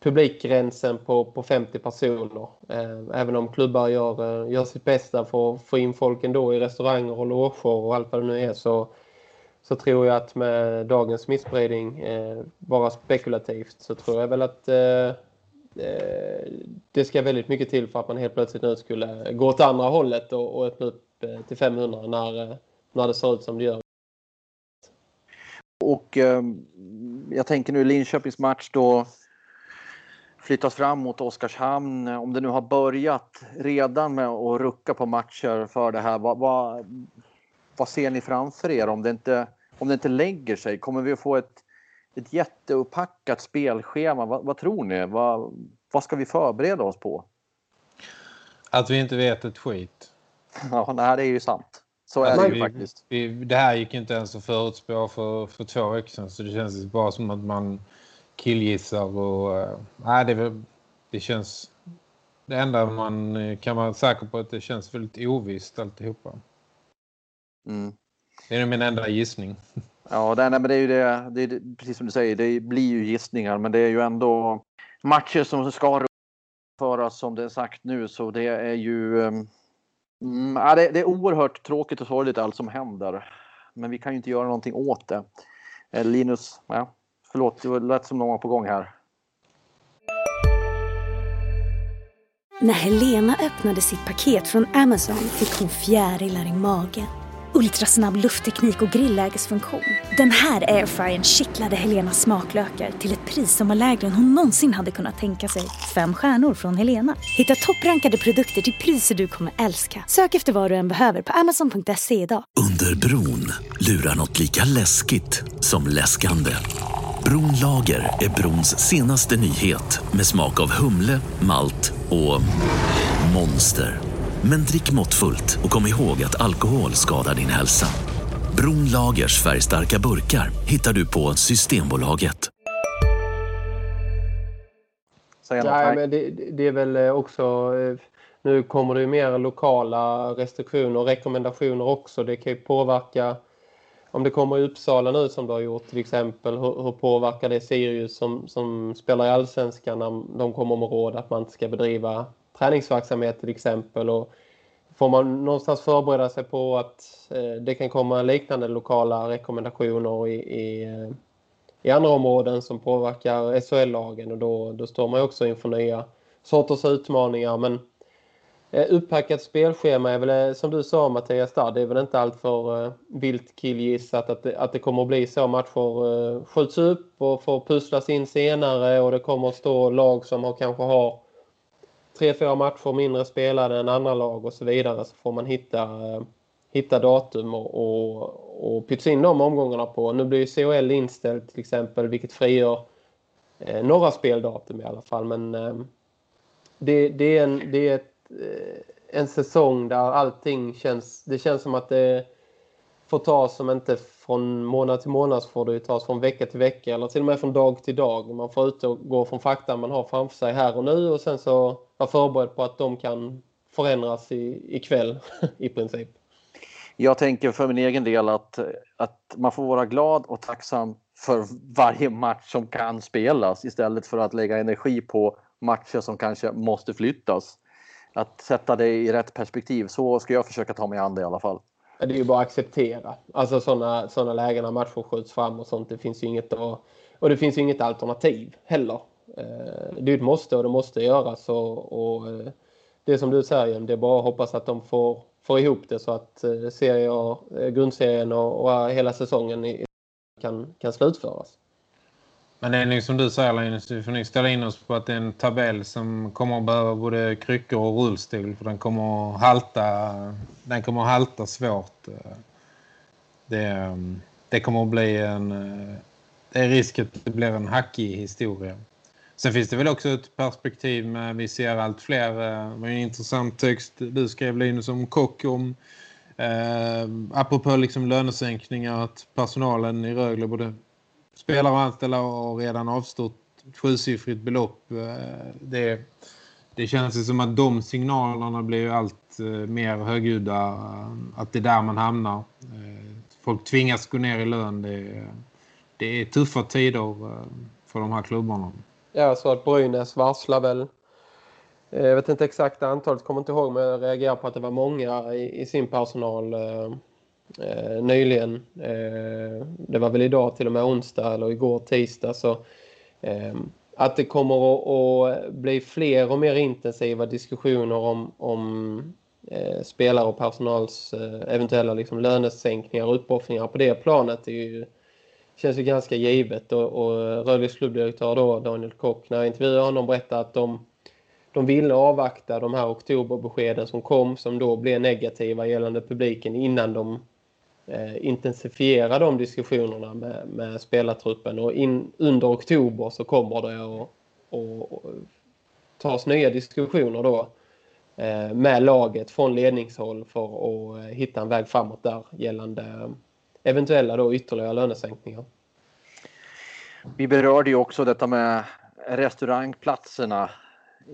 publikgränsen på, på 50 personer. Eh, även om klubbar gör, gör sitt bästa för att få in folk ändå i restauranger och loger och allt vad det nu är så så tror jag att med dagens smittspridning, eh, bara spekulativt, så tror jag väl att eh, eh, det ska väldigt mycket till för att man helt plötsligt nu skulle gå åt andra hållet och, och öppna upp eh, till 500 när, eh, när det ser ut som det gör. Och eh, jag tänker nu Linköpings match då flyttas fram mot Oskarshamn. Om det nu har börjat redan med att rucka på matcher för det här, vad, vad, vad ser ni framför er? Om det inte om det inte lägger sig, kommer vi att få ett, ett jätteupppackat spelschema? Vad, vad tror ni? Vad, vad ska vi förbereda oss på? Att vi inte vet ett skit. Ja, nej, det är ju sant. Så är det ju faktiskt. Vi, det här gick inte ens att förutspå för, för två veckor sedan. Så det känns bara som att man killgissar. Och, äh, nej, det, det känns... Det enda man eh, kan vara säker på att det känns väldigt ovisst alltihopa. Mm. Det är min enda gissning. Ja, det, nej, men det är ju det, det är, precis som du säger, det blir ju gissningar. Men det är ju ändå matcher som ska föras som det är sagt nu. Så det är ju... Um Mm, ja, det, det, är oerhört tråkigt och sorgligt allt som händer. Men vi kan ju inte göra någonting åt det. Eh, Linus, ja, förlåt, det lät som någon var på gång här. När Helena öppnade sitt paket från Amazon fick hon fjärilar i magen ultrasnabb luftteknik och grillägesfunktion. Den här airfryern kittlade Helenas smaklökar till ett pris som var lägre än hon någonsin hade kunnat tänka sig. Fem stjärnor från Helena. Hitta topprankade produkter till priser du kommer älska. Sök efter vad du än behöver på amazon.se idag. Under bron lurar något lika läskigt som läskande. Bronlager är brons senaste nyhet med smak av humle, malt och monster. Men drick måttfullt och kom ihåg att alkohol skadar din hälsa. Bronlagers färgstarka burkar hittar du på Systembolaget. Ja, men det, det, är väl också... Eh, nu kommer det mer lokala restriktioner och rekommendationer också. Det kan ju påverka... Om det kommer i Uppsala nu som det har gjort till exempel, hur, hur påverkar det Sirius som, som spelar i Allsvenskan när de kommer med råd att man inte ska bedriva träningsverksamhet till exempel. Och får man någonstans förbereda sig på att eh, det kan komma liknande lokala rekommendationer i, i, eh, i andra områden som påverkar SHL-lagen och då, då står man också inför nya sorters utmaningar. Men eh, upppackat spelschema är väl, som du sa Mattias där, det är väl inte allt för vilt killgissat att det, att det kommer att bli så. Matcher skjuts upp och får pusslas in senare och det kommer att stå lag som har, kanske har tre, fyra matcher mindre spelade än andra lag och så vidare så får man hitta, eh, hitta datum och, och, och pytsa in de omgångarna på. Nu blir ju COL inställt till exempel vilket frigör eh, några speldatum i alla fall men eh, det, det, är, en, det är ett, eh, en säsong där allting känns, det känns som att det får tas som inte från månad till månad så får det tas från vecka till vecka eller till och med från dag till dag. Man får ut och gå från fakta man har framför sig här och nu och sen så vara förberedd på att de kan förändras i, ikväll i princip. Jag tänker för min egen del att, att man får vara glad och tacksam för varje match som kan spelas istället för att lägga energi på matcher som kanske måste flyttas. Att sätta det i rätt perspektiv, så ska jag försöka ta mig an det i alla fall. Det är ju bara att acceptera. Alltså sådana såna lägen när matcher skjuts fram och sånt. Det finns ju inget att, och det finns ju inget alternativ heller. Eh, det är ett måste och det måste göras. Och, och eh, det som du säger, det är bara att hoppas att de får, får ihop det så att eh, serier, grundserien och, och hela säsongen kan, kan slutföras. Men det är nog som du säger Linus, vi får nog ställa in oss på att det är en tabell som kommer att behöva både kryckor och rullstol för den kommer att halta, den kommer att halta svårt. Det, det kommer att bli en, det är risk att det blir en hackig historia. Sen finns det väl också ett perspektiv med vi ser allt fler. Eh, det var en intressant text du skrev Linus om kock om eh, apropå liksom lönesänkningar att personalen i Rögle både spelare och anställda har redan avstått ett sjusiffrigt belopp. Eh, det, det känns ju som att de signalerna blir allt eh, mer högljudda. Eh, att det är där man hamnar. Eh, folk tvingas gå ner i lön. Det, det är tuffa tider för de här klubbarna. Ja, så att Brynäs varslar väl eh, jag vet inte exakt antalet, kommer inte ihåg men jag reagerar på att det var många i, i sin personal eh, eh, nyligen. Eh, det var väl idag till och med onsdag eller igår tisdag så eh, att det kommer att, att, bli fler och mer intensiva diskussioner om, om eh, spelare och personals eh, eventuella liksom, lönesänkningar och uppoffringar på det planet är ju, känns ju ganska givet. Och, och Rödlös klubbdirektör då, Daniel Kock, när jag intervjuade honom berättade att de de ville avvakta de här oktoberbeskeden som kom som då blev negativa gällande publiken innan de eh, intensifiera de diskussionerna med, med spelartruppen. Och in, under oktober så kommer det att och, och, tas nya diskussioner då eh, med laget från ledningshåll för att hitta en väg framåt där gällande eventuella då ytterligare lönesänkningar. Vi berörde ju också detta med restaurangplatserna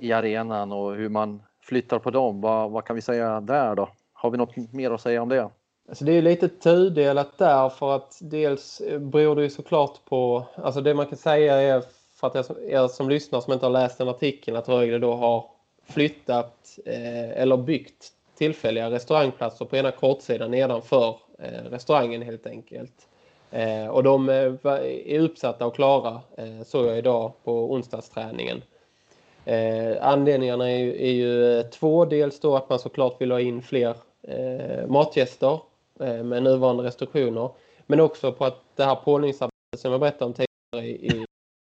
i arenan och hur man flyttar på dem. Vad, vad kan vi säga där då? Har vi något mer att säga om det? Alltså det är lite tudelat där för att dels beror det ju såklart på, alltså det man kan säga är för att er, er som lyssnar som inte har läst den artikeln att Rögle då har flyttat eh, eller byggt tillfälliga restaurangplatser på ena kortsidan nedanför Eh, restaurangen helt enkelt. Eh, och de eh, är uppsatta och klara eh, såg jag idag på onsdagsträningen. Eh, anledningarna är ju, är ju eh, två. Dels då att man såklart vill ha in fler eh, matgäster eh, med nuvarande restriktioner. Men också på att det här pålningsarbetet som jag berättade om tidigare i,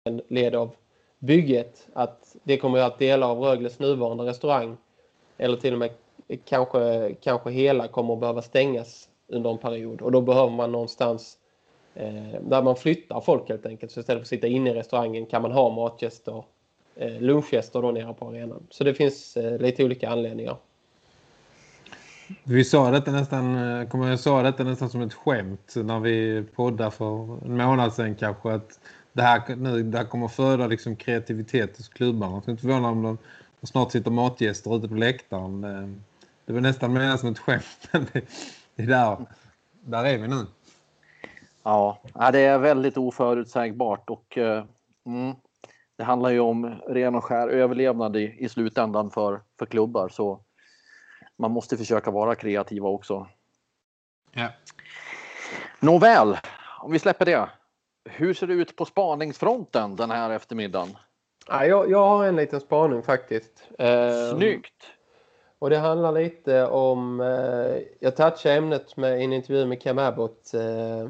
en led av bygget. Att det kommer att delar av Rögles nuvarande restaurang eller till och med kanske, kanske hela kommer att behöva stängas under en period. Och då behöver man någonstans eh, där man flyttar folk helt enkelt. Så istället för att sitta inne i restaurangen kan man ha matgäster eh, lunchgäster då nere på arenan. Så det finns eh, lite olika anledningar. Vi sa detta nästan, eh, kommer jag sa detta nästan som ett skämt när vi poddade för en månad sedan kanske att det här, nu, det här kommer föda liksom kreativitet hos klubbarna. Jag skulle inte förvåna om de snart sitter matgäster ute på läktaren. Det, det var nästan mer som ett skämt. det, där, där är vi nu. Ja, det är väldigt oförutsägbart och mm, det handlar ju om ren och skär överlevnad i, i slutändan för, för klubbar. Så man måste försöka vara kreativa också. Ja. Nåväl, om vi släpper det. Hur ser det ut på spaningsfronten den här eftermiddagen? Ja, jag, jag har en liten spaning faktiskt. Snyggt! Och det handlar lite om, eh, jag touchade ämnet med en intervju med Cam Abbott eh,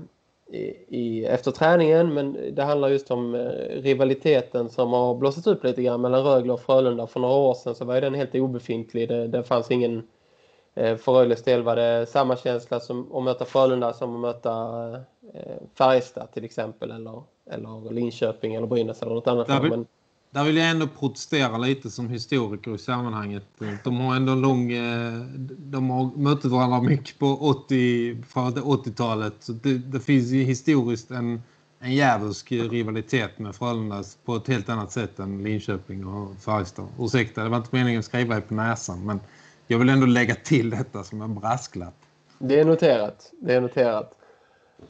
i, efter träningen men det handlar just om eh, rivaliteten som har blossat upp lite grann mellan Rögle och Frölunda för några år sedan så var den helt obefintlig. Det, det fanns ingen eh, för Rögles del var det samma känsla som att möta Frölunda som att möta eh, Färjestad till exempel eller, eller Linköping eller Brynäs eller något annat. Men, där vill jag ändå protestera lite som historiker i sammanhanget. De har ändå lång... Eh, de har mött varandra mycket på 80, 80-talet. Så det, det finns ju historiskt en, en jävulsk rivalitet med Frölunda på ett helt annat sätt än Linköping och Färjestad. Ursäkta, det var inte meningen att skriva på näsan. Men jag vill ändå lägga till detta som en brasklapp. Det är noterat. Det är noterat.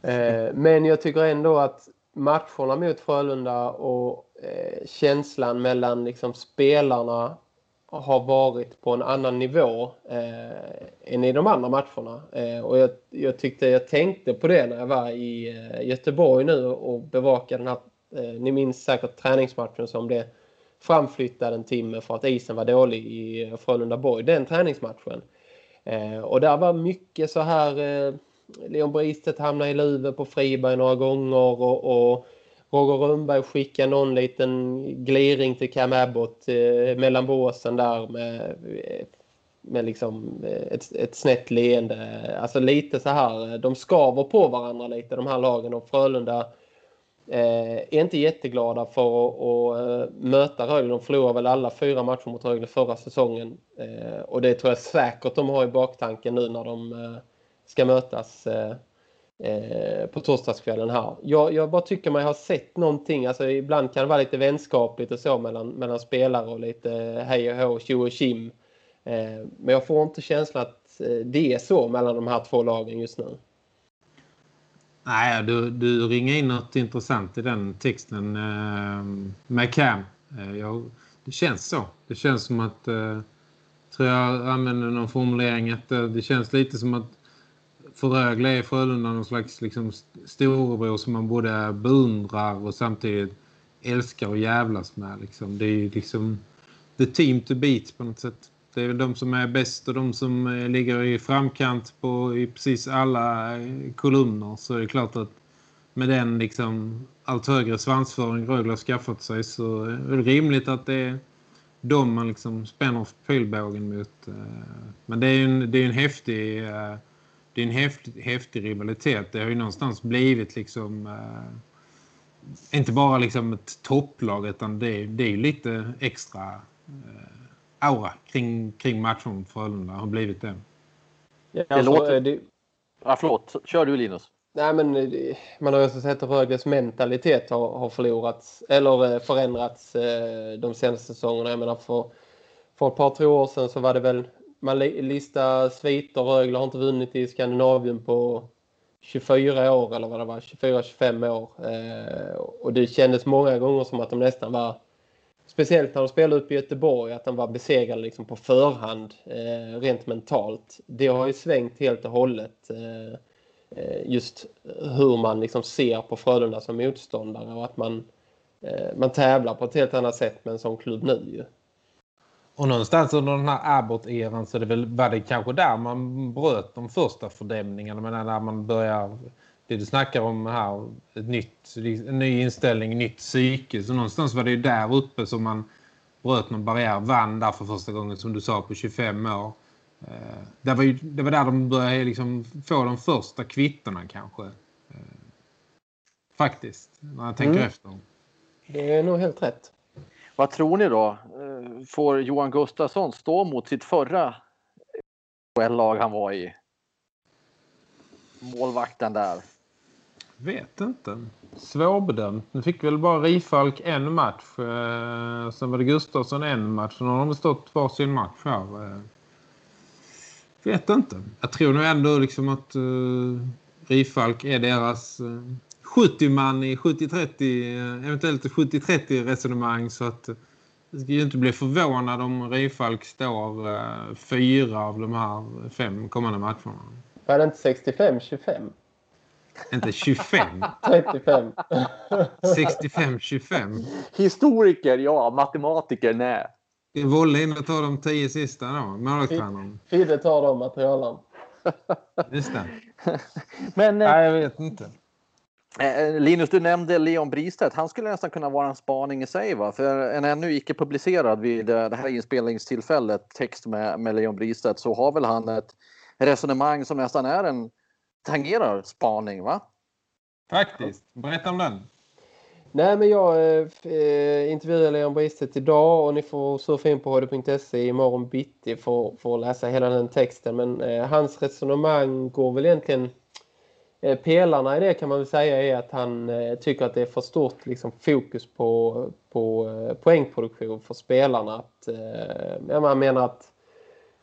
Eh, men jag tycker ändå att matcherna mot Frölunda och Eh, känslan mellan liksom, spelarna har varit på en annan nivå eh, än i de andra matcherna. Eh, och jag, jag, tyckte jag tänkte på det när jag var i eh, Göteborg nu och bevakade den här, eh, ni minns säkert träningsmatchen som blev framflyttad en timme för att isen var dålig i eh, Frölunda-Borg. Den träningsmatchen. Eh, och där var mycket så här eh, Leon Bristet hamnade i luven på Friberg några gånger och, och Roger Rönnberg skickar någon liten gliring till Cam Abbott eh, mellan båsen där med, eh, med liksom eh, ett, ett snett leende. Alltså lite så här, eh, de skaver på varandra lite de här lagen och Frölunda eh, är inte jätteglada för att, att möta Rögle. De förlorade väl alla fyra matcher mot Rögle förra säsongen. Eh, och det tror jag säkert de har i baktanken nu när de eh, ska mötas eh, på torsdagskvällen här. Jag, jag bara tycker mig ha sett någonting. Alltså ibland kan det vara lite vänskapligt och så mellan, mellan spelare och lite hej och hå, tjo och kim. Eh, men jag får inte känslan att eh, det är så mellan de här två lagen just nu. Nej, du, du ringer in något intressant i den texten eh, med Cam. Eh, jag, det känns så. Det känns som att, eh, tror jag använder någon formulering, att eh, det känns lite som att för Rögle är Frölunda någon slags liksom, storebror som man både beundrar och samtidigt älskar och jävlas med. Liksom. Det är liksom the team to beat på något sätt. Det är de som är bäst och de som eh, ligger i framkant på i precis alla eh, kolumner. Så det är klart att med den liksom allt högre svansföring Rögle har skaffat sig så är det rimligt att det är de man liksom spänner pilbågen mot. Eh. Men det är ju en, det är en häftig det är en häftig, häftig rivalitet. Det har ju någonstans blivit liksom eh, inte bara liksom ett topplag utan det, det är ju lite extra eh, aura kring, kring matchen mot Frölunda har blivit det. Ja, det alltså, låter... det... Ja, förlåt, kör du Linus. Nej, men eh, man har ju sett att Rögles mentalitet har, har förlorats eller eh, förändrats eh, de senaste säsongerna. Jag menar för, för ett par, tre år sedan så var det väl man listar sviter. Rögle har inte vunnit i Skandinavien på 24 år eller vad det var, 24-25 år. Eh, och det kändes många gånger som att de nästan var, speciellt när de spelade upp i Göteborg, att de var besegrade liksom på förhand eh, rent mentalt. Det har ju svängt helt och hållet. Eh, Eh, just hur man liksom ser på Frölunda som motståndare och att man, eh, man tävlar på ett helt annat sätt med en sån klubb nu ju. Och någonstans under den här Abbott-eran så det väl, var det kanske där man bröt de första fördämningarna. Men när man börjar, det du snackar om här, ett nytt, en ny inställning, nytt psyke. Så någonstans var det där uppe som man bröt någon barriär, vann där för första gången som du sa på 25 år. Eh, det, var ju, det var där de började liksom få de första kvittorna kanske. Eh, faktiskt, när jag tänker mm. efter. Det är nog helt rätt. Vad tror ni då? Eh, får Johan Gustafsson stå mot sitt förra lag han var i? Målvakten där. Vet inte. Svårbedömt. Nu fick väl bara Rifalk en match. Eh, sen var det Gustafsson en match. Nu har de stått var sin match här. Eh. Vet inte. Jag tror nog ändå liksom att Rifalk är deras 70 man i 70-30, eventuellt 70-30 resonemang så att jag ska ju inte bli förvånad om Rifalk står eh, fyra av de här fem kommande matcherna. Var det inte 65, 25? Inte 25? 35. 65, 25. Historiker, ja. Matematiker, nej. Volle in ta de tio sista då. Målvaktstränaren. Fidde tar de materialen. Just det. Men, eh, nej, jag vet inte. Eh, eh, Linus, du nämnde Leon Bristedt. Han skulle nästan kunna vara en spaning i sig. Va? För en ännu icke publicerad vid det här inspelningstillfället text med, med Leon Bristedt så har väl han ett resonemang som nästan är en tangerar spaning, va? Faktiskt. Berätta om den. Nej, men jag eh, intervjuade Leon Bristet idag och ni får surfa in på hd.se imorgon bitti för, för att läsa hela den texten. Men eh, hans resonemang går väl egentligen... Eh, pelarna i det kan man väl säga är att han eh, tycker att det är för stort liksom, fokus på, på eh, poängproduktion för spelarna. Att, eh, man menar att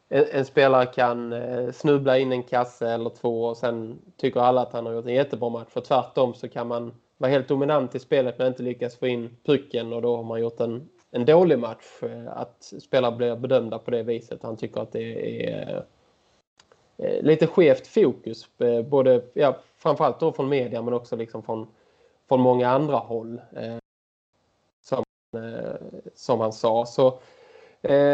en, en, spelare kan snubbla in en kasse eller två och sen tycker alla att han har gjort en jättebra match. För tvärtom så kan man vara helt dominant i spelet men inte lyckas få in pucken och då har man gjort en, en dålig match. Att spelare blir bedömda på det viset. Han tycker att det är eh, Eh, lite skevt fokus. Eh, både, ja, framförallt då från media men också liksom från, från många andra håll. Eh, som, som han sa. Så,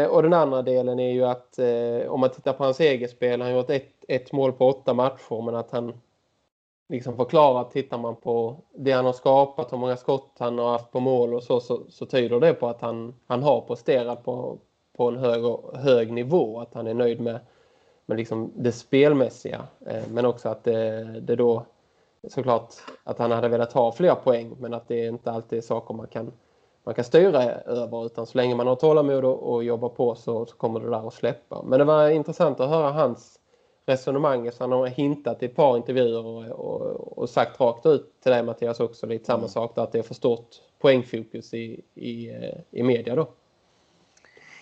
och den andra delen är ju att om man tittar på hans eget spel. Han har gjort ett, ett mål på åtta matcher men att han liksom att tittar man på det han har skapat, hur många skott han har haft på mål och så, så, så tyder det på att han, han har presterat på, på en hög, hög nivå. Att han är nöjd med, med liksom det spelmässiga. Eh, men också att det, det då såklart att han hade velat ha fler poäng men att det inte alltid är saker man kan, man kan styra över utan så länge man har tålamod och, och jobbar på så, så kommer det där att släppa. Men det var intressant att höra hans resonemanget. Så han har hintat i ett par intervjuer och, och, och, sagt rakt ut till dig Mattias också lite samma mm. sak. Att det är för stort poängfokus i, i, i media då.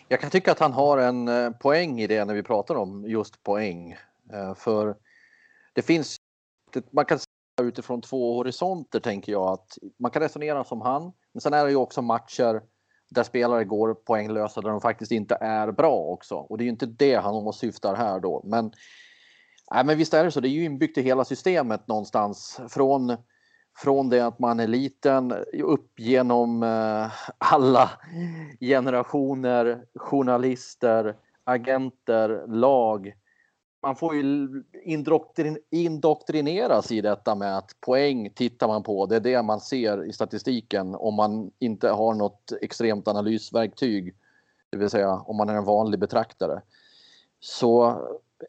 Jag kan tycka att han har en eh, poäng i det när vi pratar om just poäng. Eh, för det finns, man kan säga utifrån två horisonter tänker jag att man kan resonera som han. Men sen är det ju också matcher där spelare går poänglösa där de faktiskt inte är bra också. Och det är ju inte det han syftar här då. Men Nej, men visst är det så. Det är ju inbyggt i hela systemet någonstans. Från, från det att man är liten upp genom eh, alla generationer, journalister, agenter, lag. Man får ju indoktrin indoktrineras i detta med att poäng tittar man på. Det är det man ser i statistiken om man inte har något extremt analysverktyg. Det vill säga om man är en vanlig betraktare. Så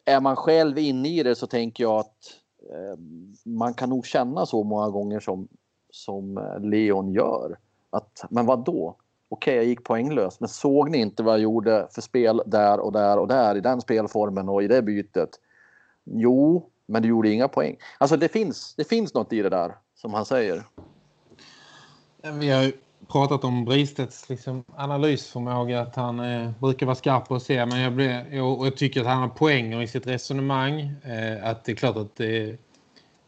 är man själv inne i det så tänker jag att Eh, man kan nog känna så många gånger som, som eh, Leon gör. Att, men vad då? Okej, jag gick poänglös, men såg ni inte vad jag gjorde för spel där och där och där i den spelformen och i det bytet? Jo, men du gjorde inga poäng. Alltså det finns, det finns något i det där som han säger. Vi har pratat om Bristedts liksom, analysförmåga att han eh, brukar vara skarp och se. Men jag, blir, jag, jag, tycker att han har poänger i sitt resonemang. Eh, att det är klart att det,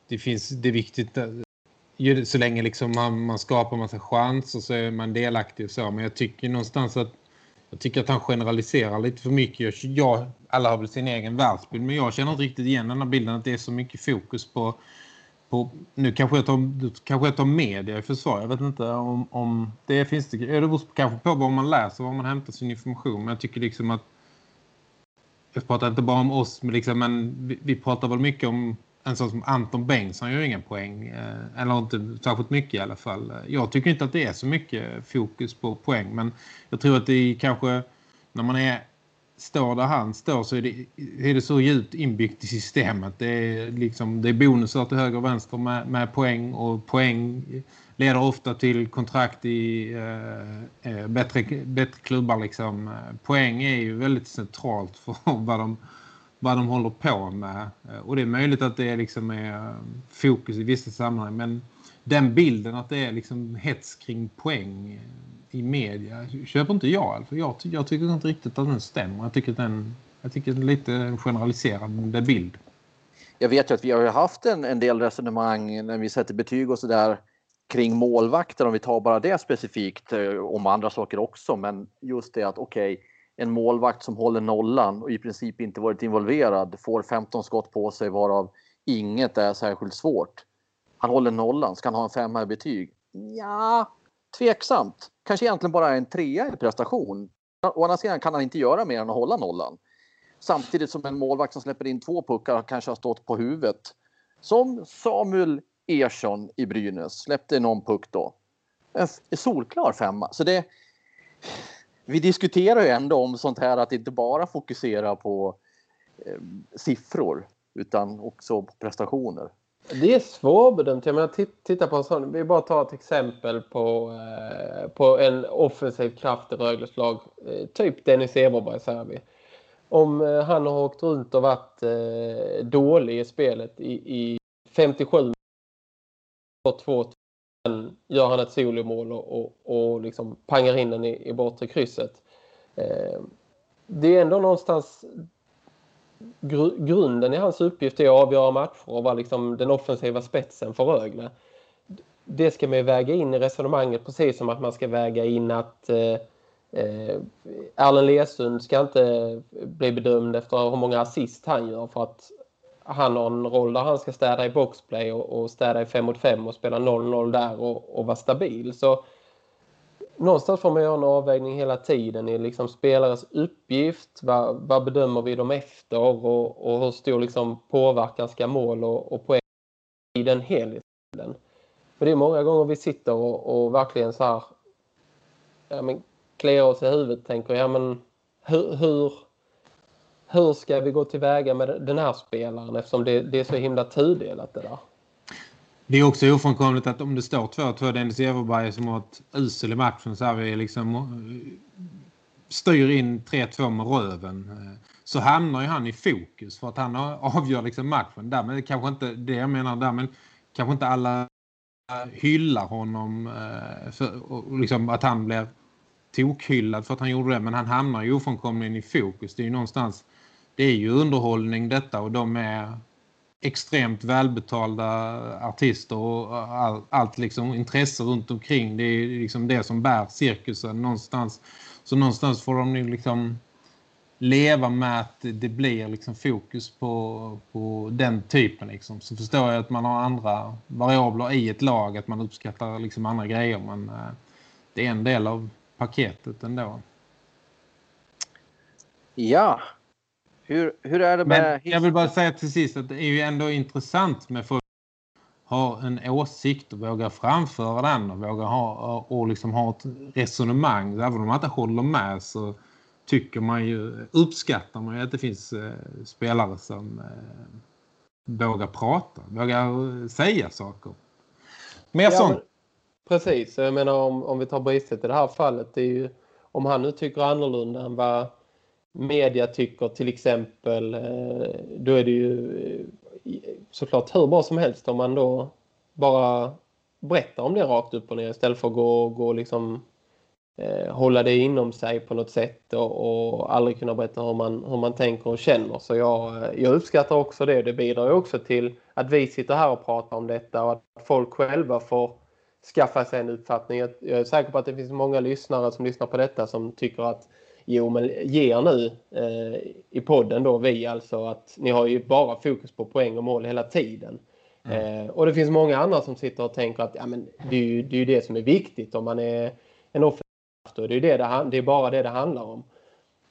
det finns det är viktigt eh, så länge liksom man, man skapar massa chanser så är man delaktig och så. Men jag tycker någonstans att jag tycker att han generaliserar lite för mycket. Jag, jag, alla har väl sin egen världsbild men jag känner inte riktigt igen den här bilden att det är så mycket fokus på på, nu kanske jag tar, kanske jag tar media i försvar. Jag vet inte om, om det finns det. Det beror kanske på vad man läser, vad man hämtar sin information. Men jag tycker liksom att jag pratar inte bara om oss, men, liksom, men vi, vi pratar väl mycket om en sån som Anton Bengtsson gör inga poäng. Eh, eller inte särskilt mycket i alla fall. Jag tycker inte att det är så mycket fokus på poäng. Men jag tror att det är kanske när man är står där han står så är det, är det så djupt inbyggt i systemet. Det är, liksom, det är bonusar till höger och vänster med, med poäng och poäng leder ofta till kontrakt i eh, eh bättre, bättre klubbar. Liksom. Poäng är ju väldigt centralt för vad de, vad de håller på med. Och det är möjligt att det liksom är eh, fokus i vissa sammanhang men den bilden att det är liksom hets kring poäng eh, i media köper inte jag. Alltså jag, jag tycker inte riktigt att den stämmer. Jag tycker att den jag tycker det är lite generaliserande bild. Jag vet ju att vi har haft en, en del resonemang när vi sätter betyg och sådär kring målvakter om vi tar bara det specifikt eh, om andra saker också. Men just det att okej, okay, en målvakt som håller nollan och i princip inte varit involverad får 15 skott på sig varav inget är särskilt svårt. Han håller nollan, ska han ha en femma i betyg? Ja, tveksamt. Kanske egentligen bara en trea i prestation. Å andra sidan kan han inte göra mer än att hålla nollan. Samtidigt som en målvakt som släpper in två puckar kanske har stått på huvudet. Som Samuel Ersson i Brynäs släppte någon puck då. En solklar femma. Så det, vi diskuterar ju ändå om sånt här att inte bara fokusera på eh, siffror utan också på prestationer. Det är svårbedömt. Jag menar, titta på en sån. Vi bara tar ett exempel på, eh, på en offensiv kraft i Rögles lag. Eh, typ Dennis Everberg säger vi. Om eh, han har åkt runt och varit eh, dålig i spelet i, i 57 och 2 gör han ett solomål och, och, och liksom pangar in den i, i bortre krysset. Eh, det är ändå någonstans gr grunden i hans uppgift är att avgöra matcher och vara liksom den offensiva spetsen för Rögle. Det ska man väga in i resonemanget precis som att man ska väga in att eh, eh, Erlen Lesund ska inte eh, bli bedömd efter hur många assist han gör för att han har en roll där han ska städa i boxplay och, och städa i 5 mot 5 och spela 0-0 där och, och vara stabil. Så någonstans får man göra en avvägning hela tiden i liksom spelares uppgift. Vad, vad bedömer vi dem efter och, och hur stor liksom påverkan ska mål och, och poäng i den helheten. För det är många gånger vi sitter och, och verkligen så här ja, men, kliar oss i huvudet tänker ja men hur, hur, hur ska vi gå tillväga med den här spelaren eftersom det, det är så himla tudelat det där. Det är också ofrånkomligt att om det står 2-2 Dennis Everberg som har ett usel i matchen så här vi liksom eh, styr in 3-2 med röven eh, så hamnar ju han i fokus för att han avgör liksom matchen. Därmed kanske inte det jag menar därmed kanske inte alla hyllar honom eh, för, liksom att han blir tokhyllad för att han gjorde det men han hamnar ju ofrånkomligen i fokus. Det är ju någonstans det är ju underhållning detta och de är extremt välbetalda artister och all, allt liksom intresse runt omkring. Det är liksom det som bär cirkusen någonstans. Så någonstans får de liksom leva med att det blir liksom fokus på, på den typen. Liksom. Så förstår jag att man har andra variabler i ett lag, att man uppskattar liksom andra grejer. Men eh, det är en del av paketet ändå. Ja, hur, hur är det med... Men jag vill bara säga till sist att det är ju ändå intressant med folk har en åsikt och vågar framföra den och vågar ha och liksom ha ett resonemang. Även om man inte håller med så tycker man ju, uppskattar man ju att det finns eh, spelare som eh, vågar prata, vågar säga saker. Mer Ja, sånt. men- Precis, jag menar om, om vi tar Bristet i det här fallet, det är ju, om han nu tycker annorlunda än vad media tycker till exempel, eh, då är det ju eh, såklart hur bra som helst om man då bara berättar om det rakt upp och ner istället för att gå, gå liksom eh, hålla det inom sig på något sätt och, och aldrig kunna berätta hur man, hur man tänker och känner. Så jag, eh, jag uppskattar också det. Det bidrar också till att vi sitter här och pratar om detta och att folk själva får skaffa sig en uppfattning. Jag jag är säker på att det finns många lyssnare som lyssnar på detta som tycker att jo men ge er nu eh, i podden då vi alltså att ni har ju bara fokus på poäng och mål hela tiden. Eh, och det finns många andra som sitter och tänker att ja, men det, är ju, det är det som är viktigt om man är en offensiv och det är, det, det, det är bara det det handlar om.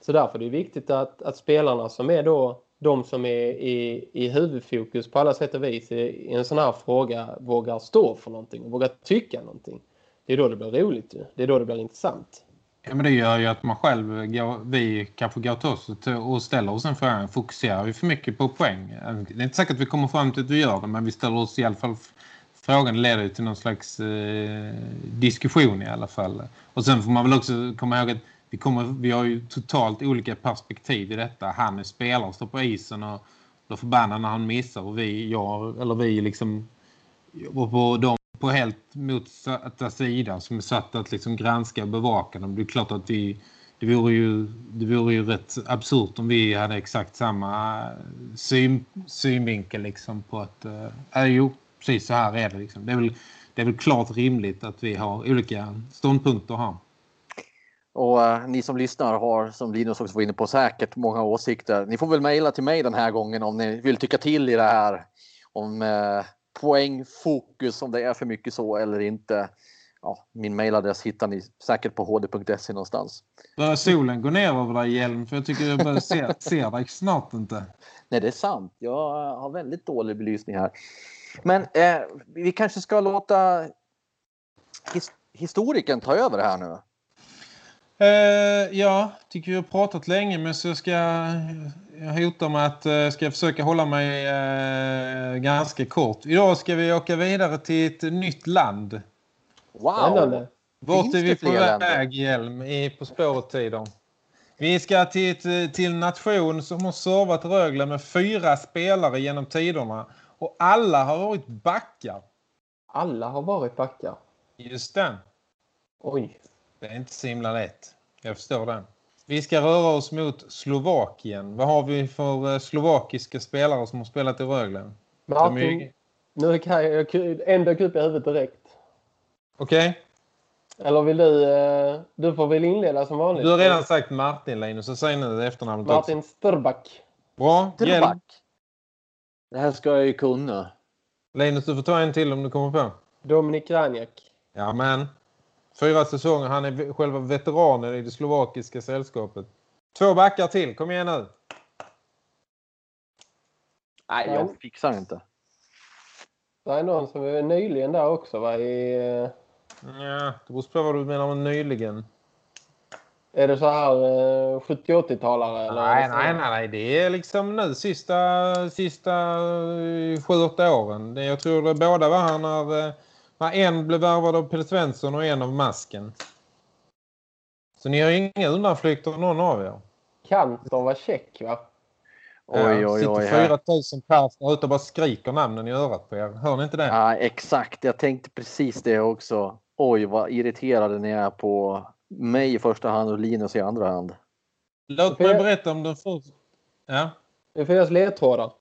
Så därför är det viktigt att, att spelarna som är då de som är i, i huvudfokus på alla sätt och vis i, en sån här fråga vågar stå för någonting och vågar tycka någonting. Det är då det blir roligt. Det är då det blir intressant. Ja, men det gör ju att man själv, vi kanske går till oss och ställer oss en fråga. Fokuserar vi för mycket på poäng? Det är inte säkert att vi kommer fram till att vi gör det, men vi ställer oss i alla fall frågan leder ju till någon slags eh, diskussion i alla fall. Och sen får man väl också komma ihåg att vi, kommer, vi har ju totalt olika perspektiv i detta. Han är spelare och står på isen och då förbannad när han missar och vi, jag, eller vi liksom och på de på helt motsatta sidan som är satt att liksom granska och bevaka dem. Det är klart att vi, det vore ju, det vore ju rätt absurt om vi hade exakt samma eh, syn, synvinkel liksom på att äh, jo, precis så här är det liksom. Det är väl, det är väl klart rimligt att vi har olika ståndpunkter här. Och eh, ni som lyssnar har, som Linus också var inne på, säkert många åsikter. Ni får väl mejla till mig den här gången om ni vill tycka till i det här. Om eh, poängfokus, om det är för mycket så eller inte. Ja, min mejladress hittar ni säkert på hd.se någonstans. Börjar solen gå ner över dig Hjelm? För jag tycker jag börjar se, se dig snart inte. Nej, det är sant. Jag har väldigt dålig belysning här. Men eh, vi kanske ska låta his historikern ta över här nu. Eh, ja, tycker vi har pratat länge men så ska jag hotar med att eh, ska jag försöka hålla mig eh, ganska kort. Idag ska vi åka vidare till ett nytt land. Wow! Spännande. Vart är vi på väg, Hjelm, i På spåret-tider? Vi ska till, ett, till nation som har servat Rögle med fyra spelare genom tiderna. Och alla har varit backar. Alla har varit backar. Just det. Oj. Det är inte så himla lätt. Jag förstår det. Vi ska röra oss mot Slovakien. Vad har vi för eh, slovakiska spelare som har spelat i Rögle? Är Martin, ju- nu kan jag en dök upp i huvudet direkt. Okej. Eller vill du... eh, Du får väl inleda som vanligt. Du har redan sagt Martin, Linus. Så säg nu efternamnet också. Martin Sturback. Bra. Tillbaka. Det här ska jag ju kunna. Linus, du får ta en till om du kommer på. Dominik Ranjak. Ja, men. Fyra säsonger. Han är själva veteranen i det slovakiska sällskapet. Två backar till. Kom igen nu. Nej, jag fixar inte. Det är någon som är nyligen där också va? I, eh, Ja, det beror på vad du menar med nyligen. är det så här eh, 70-80-talare? eller är Nej, nej, nej, nej. Det är liksom nu sista, sista eh, sju, åtta åren. Jag tror det båda var här när, när en blev värvad av Pelle Svensson och en av Masken. Så ni har inga undanflykter någon av er. Kantor var check va? Oj, oj, sitter oj. här. 4000 pers där ute och bara skriker namnen i örat på er. Hör ni inte det? Ja, exakt. Jag tänkte precis det också. Oj, vad irriterade ni är på mig i första hand och Linus i andra hand. Låt mig berätta om den första. Ja. Det finns ledtrådar.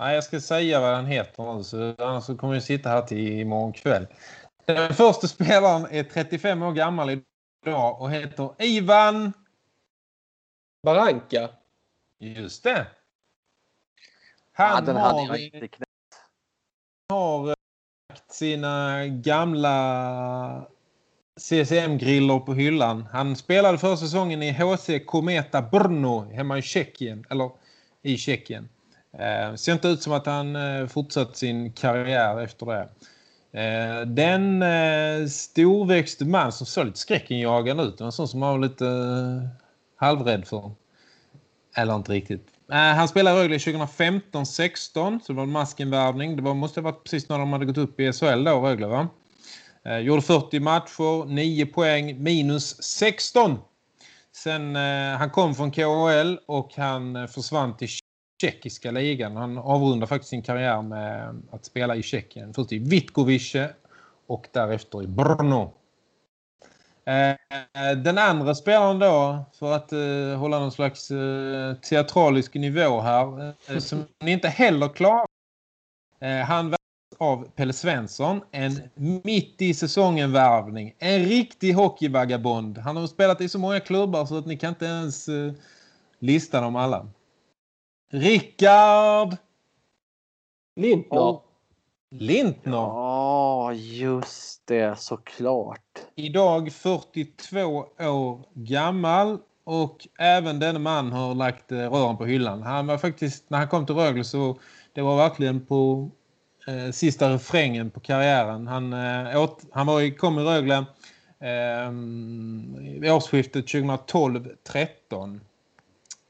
Nej, jag ska säga vad han heter nu, så annars så kommer vi sitta här till imorgon kväll. Den första spelaren är 35 år gammal idag och heter Ivan. Baranka. Just det. Ja, Han den hade jag har, har lagt sina gamla CCM-griller på hyllan. Han spelade förra säsongen i HC Kometa Brno hemma i Tjeckien. Eller i Tjeckien. Eh, ser inte ut som att han eh, fortsatt sin karriär efter det. Eh, den eh, storväxte man som såg lite skräckinjagande ut. En sån som man var lite, eh, halvrädd för. Eller inte riktigt. Eh, han spelade Rögle 2015-16 så det var en maskenvärvning. Det var, måste ha varit precis när de hade gått upp i SHL då, Rögle va? Eh, gjorde 40 matcher, 9 poäng, minus 16. Sen eh, han kom från KHL och han eh, försvann till tjeckiska ligan. Han avrundar faktiskt sin karriär med att spela i Tjeckien. Först i Vitkovice och därefter i Brno. Eh, den andra spelaren då, för att eh, hålla någon slags eh, teatralisk nivå här, eh, som ni inte heller klarar. Eh, han värvs av Pelle Svensson. En mitt i säsongen värvning. En riktig hockeyvagabond. Han har spelat i så många klubbar så att ni kan inte ens eh, lista dem alla. Rickard! Lindner. Lindner. Ja, just det. Såklart. Idag 42 år gammal. Och även denna man har lagt rören på hyllan. Han var faktiskt, när han kom till Rögle så det var verkligen på eh, sista refrängen på karriären. Han, eh, åt, han var, kom i Rögle eh, årsskiftet 2012-13.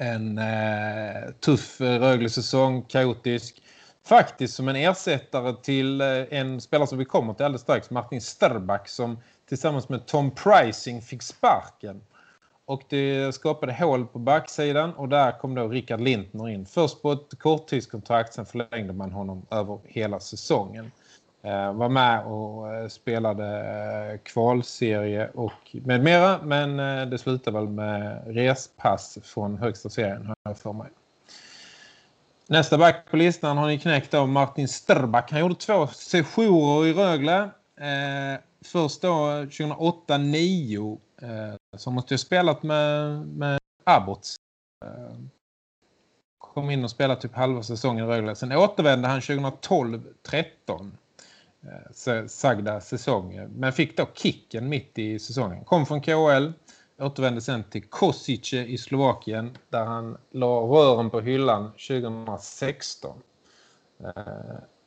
En eh, tuff eh, Rögle-säsong, kaotisk. Faktiskt som en ersättare till eh, en spelare som vi kommer till alldeles strax, Martin Sterback som tillsammans med Tom Pricing fick sparken. Och det skapade hål på backsidan och där kom då Rickard Lindner in. Först på ett korttidskontrakt, sen förlängde man honom över hela säsongen. Eh, var med och eh, spelade eh, kvalserie och med mera. Men det slutade väl med respass från högsta serien har jag för mig. Nästa back på listan har ni knäckt av Martin Sterback. Han gjorde två sessioner i Rögle. Först då 2008-9 eh, som måste ha spelat med, med Abbots. Kom in och spelade typ halva säsongen i Rögle. Sen återvände han 2012-13. Eh, sagda säsong. Men fick då kicken mitt i säsongen. Kom från KL. Återvände sen till Kosice i Slovakien. Där han la rören på hyllan 2016. Eh,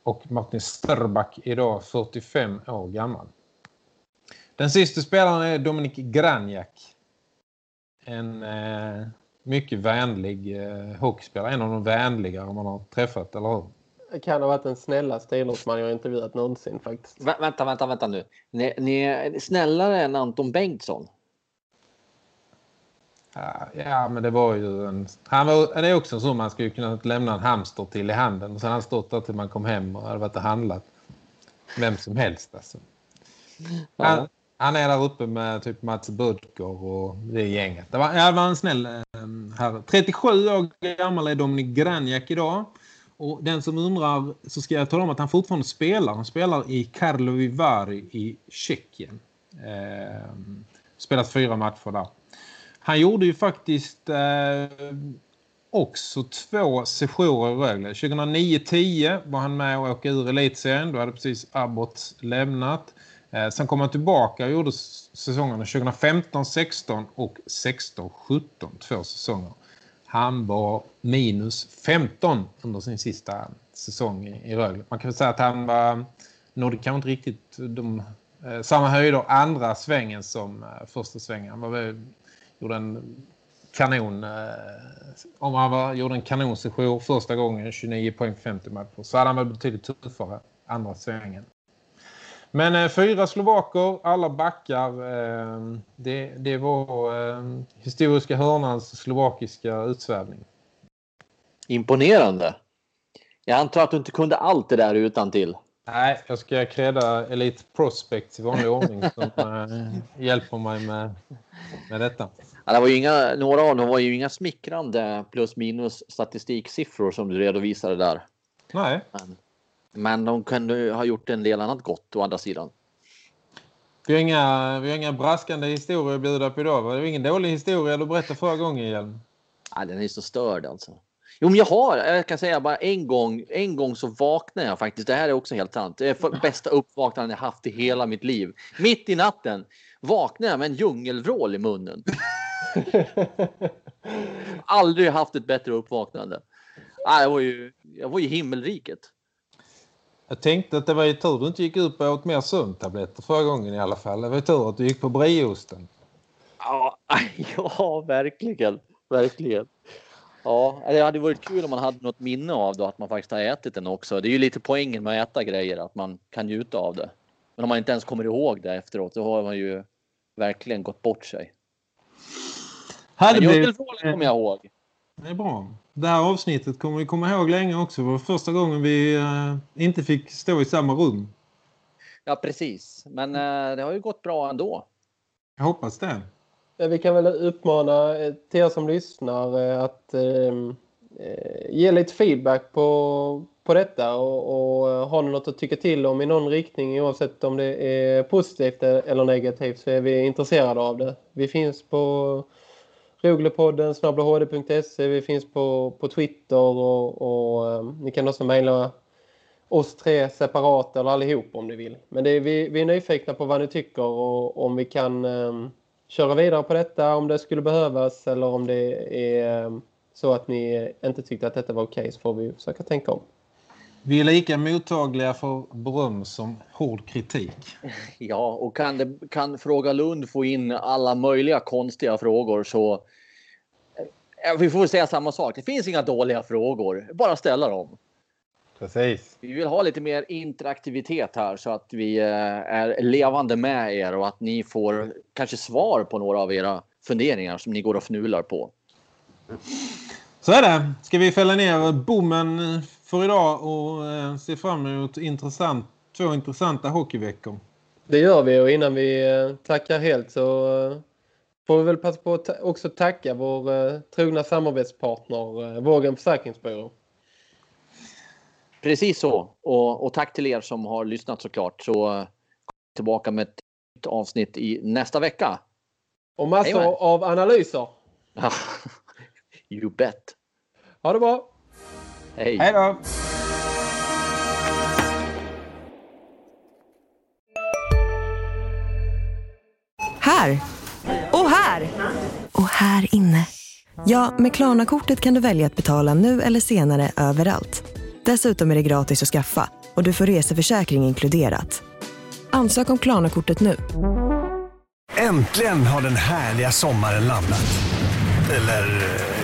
och Martin Sterback är 45 år gammal. Den sista spelaren är Dominik Granjak. En eh, mycket vänlig eh, hockeyspelare. En av de vänligare man har träffat, eller hur? Det kan ha varit den snällaste idrottsman jag intervjuat någonsin faktiskt. Vä vänta, vänta, vänta nu. Ni, ni är snällare än Anton Bengtsson. Ja, ja, men det var ju en... Han var, det är också så man skulle kunna lämna en hamster till i handen. Och sen han stått där till man kom hem och hade varit och handlat. Vem som helst alltså. Han, han är där uppe med typ Mats Budker och det gänget. Det var, ja, det var en snäll herre. 37 år gammal är Dominik Granjak idag. Och den som undrar så ska jag tala om att han fortfarande spelar. Han spelar i Karlovy Vary i Tjeckien. Eh, spelat fyra matcher där. Han gjorde ju faktiskt eh, också två sessioner i Rögle. 2009-10 var han med och åkte ur elitserien. Då hade precis Abbott lämnat. Eh, sen kom han tillbaka och gjorde säsongerna 2015-16 och 16-17. Två säsonger. Han var minus 15 under sin sista säsong i Rögle. Man kan väl säga att han var nådde kanske inte riktigt de, eh, samma höjder andra svängen som eh, första svängen. Han var väl, gjorde en kanon eh, om han var, gjorde en kanonsession första gången 29 poäng 50 matcher så hade han väl betydligt tuffare andra svängen. Men eh, fyra slovaker, alla backar. Eh, det, det var eh, historiska hörnans slovakiska utsvävning. Imponerande. Jag antar att du inte kunde allt det där utan till. Nej, jag ska kreda Elite Prospects i vanlig ordning som äh, hjälper mig med, med detta. Ja, det var inga, några av dem var ju inga smickrande plus minus statistiksiffror som du redovisade där. Nej. Men, men de kunde ha gjort en del annat gott å andra sidan. Vi har inga, vi har inga braskande historier att bjuda på idag. Det var ingen dålig historia du berättade förra gången, Hjelm. Ja, den är så störd alltså. Jo, men jag har, jag kan säga bara en gång, en gång så vaknade jag faktiskt. Det här är också helt sant. Det är bästa uppvaknandet jag haft i hela mitt liv. Mitt i natten vaknade jag med en djungelvrål i munnen. Aldrig haft ett bättre uppvaknande. Jag, var ju, jag var ju himmelriket. Jag tänkte att det var ju tur du inte gick upp och åt mer sömntabletter förra gången i alla fall. Det var ju tur att du gick på brieosten. Ja, ja verkligen. Verkligen. Ja, det hade varit kul om man hade något minne av det, att man faktiskt har ätit den också. Det är ju lite poängen med att äta grejer, att man kan njuta av det. Men om man inte ens kommer ihåg det efteråt, så har man ju verkligen gått bort sig. Hade Men Ljungskilsvrålen kommer jag ihåg. Det är bra. Det här avsnittet kommer vi komma ihåg länge också. Det var första gången vi eh, inte fick stå i samma rum. Ja, precis. Men eh, det har ju gått bra ändå. Jag hoppas det. Vi kan väl uppmana eh, till er som lyssnar eh, att ehm, eh, ge lite feedback på, på detta och, och eh, har ni något att tycka till om i någon riktning oavsett om det är positivt eller negativt så är vi intresserade av det. Vi finns på Roglepodden, snabblahd.se, vi finns på, på Twitter och, och ehm, ni kan också mejla oss tre separat eller allihop om ni vill. Men det är, vi, vi är nyfikna på vad ni tycker och om vi kan um, köra vidare på detta om det skulle behövas eller om det är um, så att ni inte tyckte att detta var okej så får vi försöka tänka om. Vi är lika mottagliga för beröm som hård kritik. Ja, och kan, det, kan Fråga Lund få in alla möjliga konstiga frågor så... eh, Vi får säga samma sak. Det finns inga dåliga frågor. Bara ställa dem. Precis. Vi vill ha lite mer interaktivitet här så att vi eh, är levande med er och att ni får kanske svar på några av era funderingar som ni går och fnular på. Så är det. Ska vi fälla ner bommen för idag och eh, se fram emot intressant, två intressanta hockeyveckor. Det gör vi och innan vi eh, tackar helt så eh, får vi väl passa på att också tacka vår trogna samarbetspartner Vågen Försäkringsbyrå. Precis så. Och, och tack till er som har lyssnat såklart. Så tillbaka med ett nytt avsnitt i nästa vecka. Och massor Jajamän. av analyser. you bet. Ha det bra! Hej. Hej då! Här! Och här! Och här inne. Ja, med Klarna-kortet kan du välja att betala nu eller senare överallt. Dessutom är det gratis att skaffa och du får reseförsäkring inkluderat. Ansök om Klarna-kortet nu. Äntligen har den härliga sommaren landat. Eller, eh,